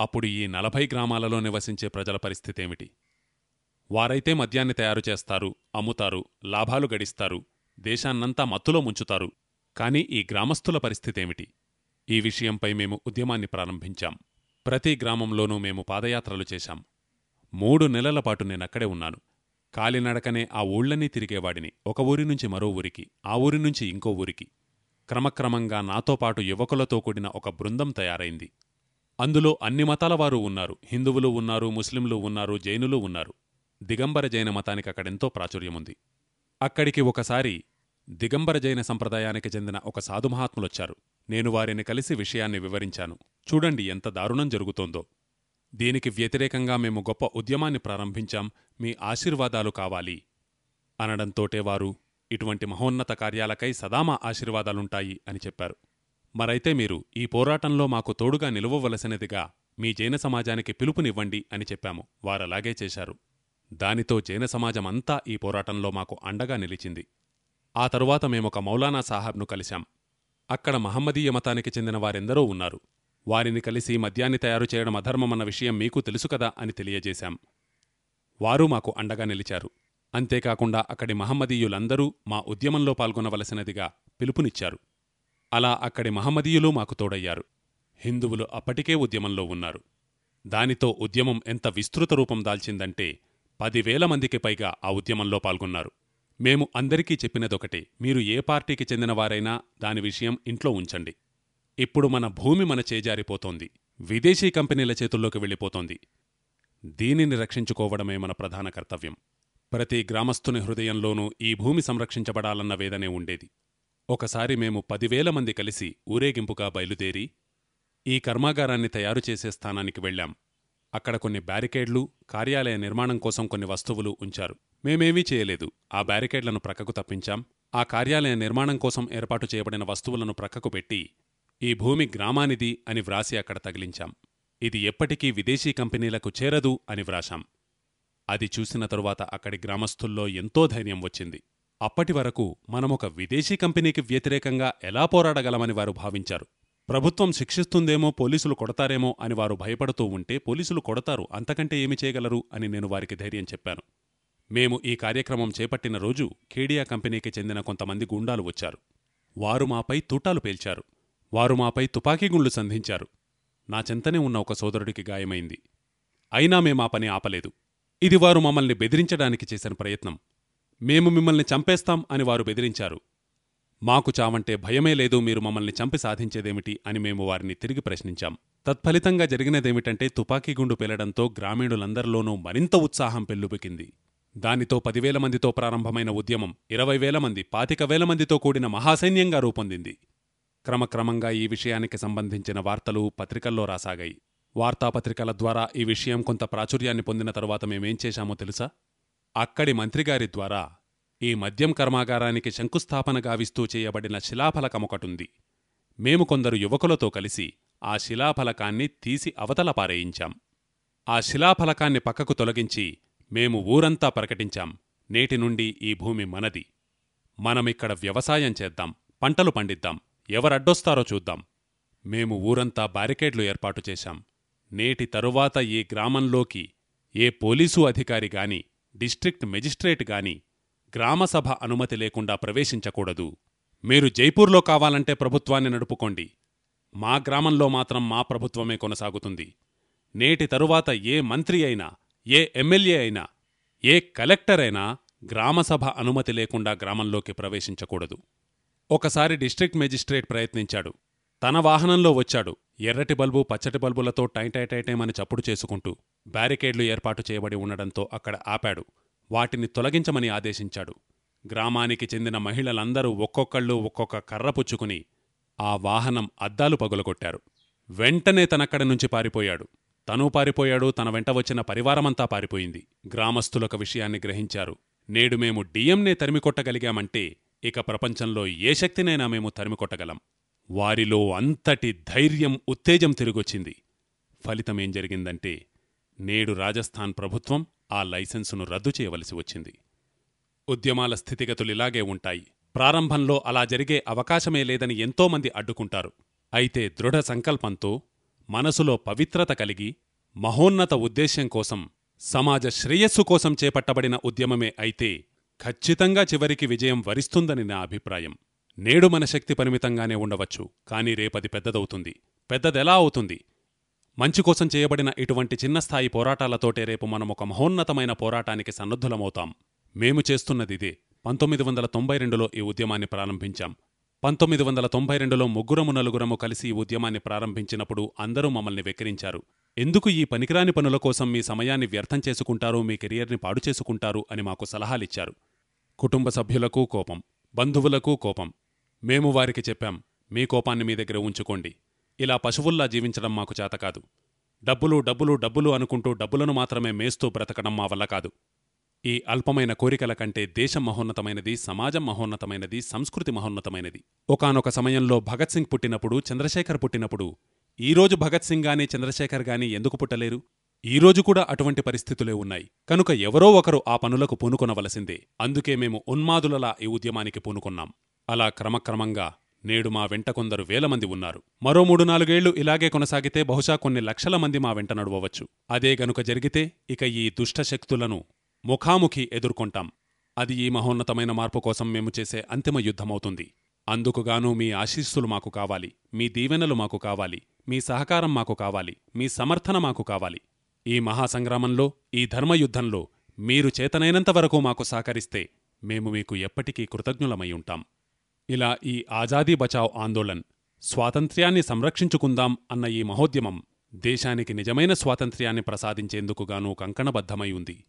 అప్పుడు ఈ నలభై గ్రామాలలో నివసించే ప్రజల పరిస్థితేమిటి? వారైతే మద్యాన్ని తయారు చేస్తారు అమ్ముతారు లాభాలు గడిస్తారు దేశాన్నంతా మత్తులో ముంచుతారు. కాని ఈ గ్రామస్థుల పరిస్థితేమిటి? ఈ విషయంపై మేము ఉద్యమాన్ని ప్రారంభించాం. ప్రతి గ్రామంలోనూ మేము పాదయాత్రలు చేశాం. మూడు నెలల పాటు నేనక్కడే ఉన్నాను. కాలినడకనే ఆ ఊళ్ళన్నీ తిరిగేవాడిని. ఒక ఊరి నుంచి మరో ఊరికి ఆ ఊరి నుంచి ఇంకో ఊరికి. క్రమక్రమంగా నాతో పాటు యువకులతో కూడిన ఒక బృందం తయారైంది. అందులో అన్ని మతాల వారు ఉన్నారు. హిందువులు ఉన్నారు ముస్లింలు ఉన్నారు జైనులు ఉన్నారు. దిగంబర జైన మతానికి అక్కడెంతో ప్రాచుర్యముంది. అక్కడికి ఒకసారి దిగంబర జైన సంప్రదాయానికి చెందిన ఒక సాధుమహాత్ములొచ్చారు. నేను వారిని కలిసి విషయాన్ని వివరించాను. చూడండి ఎంత దారుణం జరుగుతోందో. దీనికి వ్యతిరేకంగా మేము గొప్ప ఉద్యమాన్ని ప్రారంభించాం. మీ ఆశీర్వాదాలు కావాలి. అనడంతోటే వారు ఇటువంటి మహోన్నత కార్యాలకై సదా మా ఆశీర్వాదాలుంటాయి అని చెప్పారు. మరైతే మీరు ఈ పోరాటంలో మాకు తోడుగా నిలువవలసినదిగా మీ జైన సమాజానికి పిలుపునివ్వండి అని చెప్పాము. వారలాగే చేశారు. దానితో జైన సమాజమంతా ఈ పోరాటంలో మాకు అండగా నిలిచింది. ఆ తరువాత మేమొక మౌలానా సాహాబ్ను కలిశాం. అక్కడ మహమ్మదీయ మతానికి చెందిన వారెందరో ఉన్నారు. వారిని కలిసి మద్యాన్ని తయారు చేయడం అధర్మమన్న విషయం మీకు తెలుసు కదా అని తెలియజేశాం. వారు మాకు అండగా నిలిచారు. అంతేకాకుండా అక్కడి మహమ్మదీయులందరూ మా ఉద్యమంలో పాల్గొనవలసినదిగా పిలుపునిచ్చారు. అలా అక్కడి మహమ్మదీయులు మాకు తోడయ్యారు. హిందువులు అప్పటికే ఉద్యమంలో ఉన్నారు. దానితో ఉద్యమం ఎంత విస్తృత రూపం దాల్చిందంటే పదివేల మందికి పైగా ఆ ఉద్యమంలో పాల్గొన్నారు. మేము అందరికీ చెప్పినదొకటే మీరు ఏ పార్టీకి చెందినవారైనా దాని విషయం ఇంట్లో ఉంచండి. ఇప్పుడు మన భూమి మన చేజారిపోతోంది. విదేశీ కంపెనీల చేతుల్లోకి వెళ్ళిపోతోంది. దీనిని రక్షించుకోవడమే మన ప్రధాన కర్తవ్యం. ప్రతి గ్రామస్థుని హృదయంలోనూ ఈ భూమి సంరక్షించబడాలన్న వేదనే ఉండేది. ఒకసారి మేము పదివేల మంది కలిసి ఊరేగింపుగా బయలుదేరి ఈ కర్మాగారాన్ని తయారు చేసే స్థానానికి వెళ్ళాం. అక్కడ కొన్ని బ్యారికేడ్లు కార్యాలయ నిర్మాణం కోసం కొన్ని వస్తువులు ఉంచారు. మేమేమీ చేయలేదు. ఆ బ్యారికేడ్లను ప్రక్కకు తప్పించాం. ఆ కార్యాలయ నిర్మాణం కోసం ఏర్పాటు చేయబడిన వస్తువులను ప్రక్కకు పెట్టి ఈ భూమి గ్రామానిది అని వ్రాసి అక్కడ తగిలించాం. ఇది ఎప్పటికీ విదేశీ కంపెనీలకు చేరదు అని వ్రాశాం. అది చూసిన తరువాత అక్కడి గ్రామస్థుల్లో ఎంతో ధైర్యం వచ్చింది. అప్పటి వరకు మనమొక విదేశీ కంపెనీకి వ్యతిరేకంగా ఎలా పోరాడగలమని వారు భావించారు. ప్రభుత్వం శిక్షిస్తుందేమో పోలీసులు కొడతారేమో అని వారు భయపడుతూ ఉంటే పోలీసులు కొడతారు అంతకంటే ఏమి చేయగలరు అని నేను వారికి ధైర్యం చెప్పాను. మేము ఈ కార్యక్రమం చేపట్టిన రోజు కేడియా కంపెనీకి చెందిన కొంతమంది గుండాలు వచ్చారు. వారు మాపై తూటాలు పేల్చారు. వారు మాపై తుపాకీగుండ్లు సంధించారు. నా చెంతనే ఉన్న ఒక సోదరుడికి గాయమైంది. అయినా మేమా పని ఆపలేదు. ఇది వారు మమ్మల్ని బెదిరించడానికి చేసిన ప్రయత్నం. మేము మిమ్మల్ని చంపేస్తాం అని వారు బెదిరించారు. మాకు చావంటే భయమే లేదు మీరు మమ్మల్ని చంపి సాధించేదేమిటి అని మేము వారిని తిరిగి ప్రశ్నించాం. తత్ఫలితంగా జరిగినదేమిటంటే తుపాకీ గుండు పేలడంతో గ్రామీణులందరిలోనూ మరింత ఉత్సాహం పెల్లుబికింది. దానితో పదివేల మందితో ప్రారంభమైన ఉద్యమం ఇరవై వేల మంది పాతిక వేల మందితో కూడిన మహాసైన్యంగా రూపొందింది. క్రమక్రమంగా ఈ విషయానికి సంబంధించిన వార్తలు పత్రికల్లో రాసాగాయి. వార్తాపత్రికల ద్వారా ఈ విషయం కొంత ప్రాచుర్యాన్ని పొందిన తరువాత మేమేం చేశామో తెలుసా? అక్కడి మంత్రిగారి ద్వారా ఈ మద్యం కర్మాగారానికి శంకుస్థాపన గావిస్తూ చేయబడిన శిలాఫలకమొకటుంది మేము కొందరు యువకులతో కలిసి ఆ శిలాఫలకాన్ని తీసి అవతల పారేయించాం. ఆ శిలాఫలకాన్ని పక్కకు తొలగించి మేము ఊరంతా ప్రకటించాం. నేటి నుండి ఈ భూమి మనది. మనమిక్కడ వ్యవసాయం చేద్దాం పంటలు పండిద్దాం ఎవరడ్డొస్తారో చూద్దాం. మేము ఊరంతా బ్యారికేడ్లు ఏర్పాటు చేశాం. నేటి తరువాత ఈ గ్రామంలోకి ఏ పోలీసు అధికారి గాని డిస్ట్రిక్ట్ మెజిస్ట్రేట్ గాని గ్రామసభ అనుమతి లేకుండా ప్రవేశించకూడదు. మీరు జైపూర్లో కావాలంటే ప్రభుత్వాన్ని నడుపుకోండి. మా గ్రామంలో మాత్రం మా ప్రభుత్వమే కొనసాగుతుంది. నేటి తరువాత ఏ మంత్రి అయినా ఏ ఎమ్మెల్యే అయినా ఏ కలెక్టర్ అయినా గ్రామసభ అనుమతి లేకుండా గ్రామంలోకి ప్రవేశించకూడదు. ఒకసారి డిస్ట్రిక్ట్ మెజిస్ట్రేట్ ప్రయత్నించాడు. తన వాహనంలో వచ్చాడు. ఎర్రటి బల్బు పచ్చటి బల్బులతో టైటైటైటేమని చప్పుడు చేసుకుంటూ బ్యారికేడ్లు ఏర్పాటు చేయబడి ఉండడంతో అక్కడ ఆపాడు. వాటిని తొలగించమని ఆదేశించాడు. గ్రామానికి చెందిన మహిళలందరూ ఒక్కొక్కళ్ళు ఒక్కొక్క కర్ర పుచ్చుకుని ఆ వాహనం అద్దాలు పగులగొట్టారు. వెంటనే తనక్కడి నుంచి పారిపోయాడు. తనూ పారిపోయాడు తన వెంట వచ్చిన పరివారమంతా పారిపోయింది. గ్రామస్తులొక విషయాన్ని గ్రహించారు. నేడు మేము డిఎంనే తరిమికొట్టగలిగామంటే ఇక ప్రపంచంలో ఏ శక్తినైనా మేము తరిమికొట్టగలం. వారిలో అంతటి ధైర్యం ఉత్తేజం తిరిగొచ్చింది. ఫలితమేం జరిగిందంటే నేడు రాజస్థాన్ ప్రభుత్వం ఆ లైసెన్సును రద్దు చేయవలసి వచ్చింది. ఉద్యమాల స్థితిగతులిలాగే ఉంటాయి. ప్రారంభంలో అలా జరిగే అవకాశమే లేదని ఎంతోమంది అడ్డుకుంటారు. అయితే దృఢ సంకల్పంతో మనసులో పవిత్రత కలిగి మహోన్నత ఉద్దేశ్యం కోసం సమాజ శ్రేయస్సు కోసం చేపట్టబడిన ఉద్యమమే అయితే ఖచ్చితంగా చివరికి విజయం వరిస్తుందని నా అభిప్రాయం. నేడు మన శక్తి పరిమితంగానే ఉండవచ్చు కాని రేపది పెద్దదవుతుంది. పెద్దదెలా అవుతుంది? మంచి కోసం చేయబడిన ఇటువంటి చిన్న స్థాయి పోరాటాలతోటే రేపు మనం ఒక మహోన్నతమైన పోరాటానికి సన్నద్ధులమవుతాం. మేము చేస్తున్నదిదే పంతొమ్మిది వందల తొంభై రెండులో ఈ ఉద్యమాన్ని ప్రారంభించాం. పంతొమ్మిది వందల తొంభై రెండులో ముగ్గురము నలుగురము కలిసి ఈ ఉద్యమాన్ని ప్రారంభించినప్పుడు అందరూ మమ్మల్ని వెక్కిరించారు. ఎందుకు ఈ పనికిరాని పనుల కోసం మీ సమయాన్ని వ్యర్థం చేసుకుంటారు మీ కెరియర్ని పాడు చేసుకుంటారు అని మాకు సలహాలిచ్చారు. కుటుంబ సభ్యులకు కోపం బంధువులకు కోపం. మేము వారికి చెప్పాం మీ కోపాన్ని మీ దగ్గర ఉంచుకోండి. ఇలా పశువుల్లా జీవించడం మాకు చేతకాదు డబ్బులు డబ్బులు డబ్బులు అనుకుంటూ డబ్బులను మాత్రమే మేస్తూ బ్రతకడం మా వల్ల కాదు. ఈ అల్పమైన కోరికల కంటే దేశం మహోన్నతమైనది సమాజం మహోన్నతమైనది సంస్కృతి మహోన్నతమైనది. ఒకానొక సమయంలో భగత్ సింగ్ పుట్టినప్పుడు చంద్రశేఖర్ పుట్టినప్పుడు ఈరోజు భగత్ సింగ్ గాని చంద్రశేఖర్ గాని ఎందుకు పుట్టలేరు? ఈరోజు కూడా అటువంటి పరిస్థితులే ఉన్నాయి. కనుక ఎవరో ఒకరు ఆ పనులకు పూనుకొనవలసిందే. అందుకే మేము ఉన్మాదులలా ఈ ఉద్యమానికి పూనుకున్నాం. అలా క్రమక్రమంగా నేడు మా వెంట కొందరు వేల మంది ఉన్నారు. మరో మూడు నాలుగేళ్ళు ఇలాగే కొనసాగితే బహుశా కొన్ని లక్షల మంది మా వెంట నడవవచ్చు. అదే గనుక జరిగితే ఇక ఈ దుష్టశక్తులను ముఖాముఖి ఎదుర్కొంటాం. అది ఈ మహోన్నతమైన మార్పు కోసం మేము చేసే అంతిమ యుద్ధమవుతుంది. అందుకుగాను మీ ఆశీస్సులు మాకు కావాలి. మీ దీవెనలు మాకు కావాలి. మీ సహకారం మాకు కావాలి. మీ సమర్థన మాకు కావాలి. ఈ మహాసంగ్రామంలో ఈ ధర్మయుద్ధంలో మీరు చేతనైనంత వరకు మాకు సహకరిస్తే మేము మీకు ఎప్పటికీ కృతజ్ఞులమై ఉంటాం. ఇలా ఈ ఆజాదీ బచావ్ ఆందోళన్ స్వాతంత్ర్యాన్ని సంరక్షించుకుందాం అన్న ఈ మహోద్యమం దేశానికి నిజమైన స్వాతంత్ర్యాన్ని ప్రసాదించేందుకుగానూ కంకణబద్ధమై ఉంది.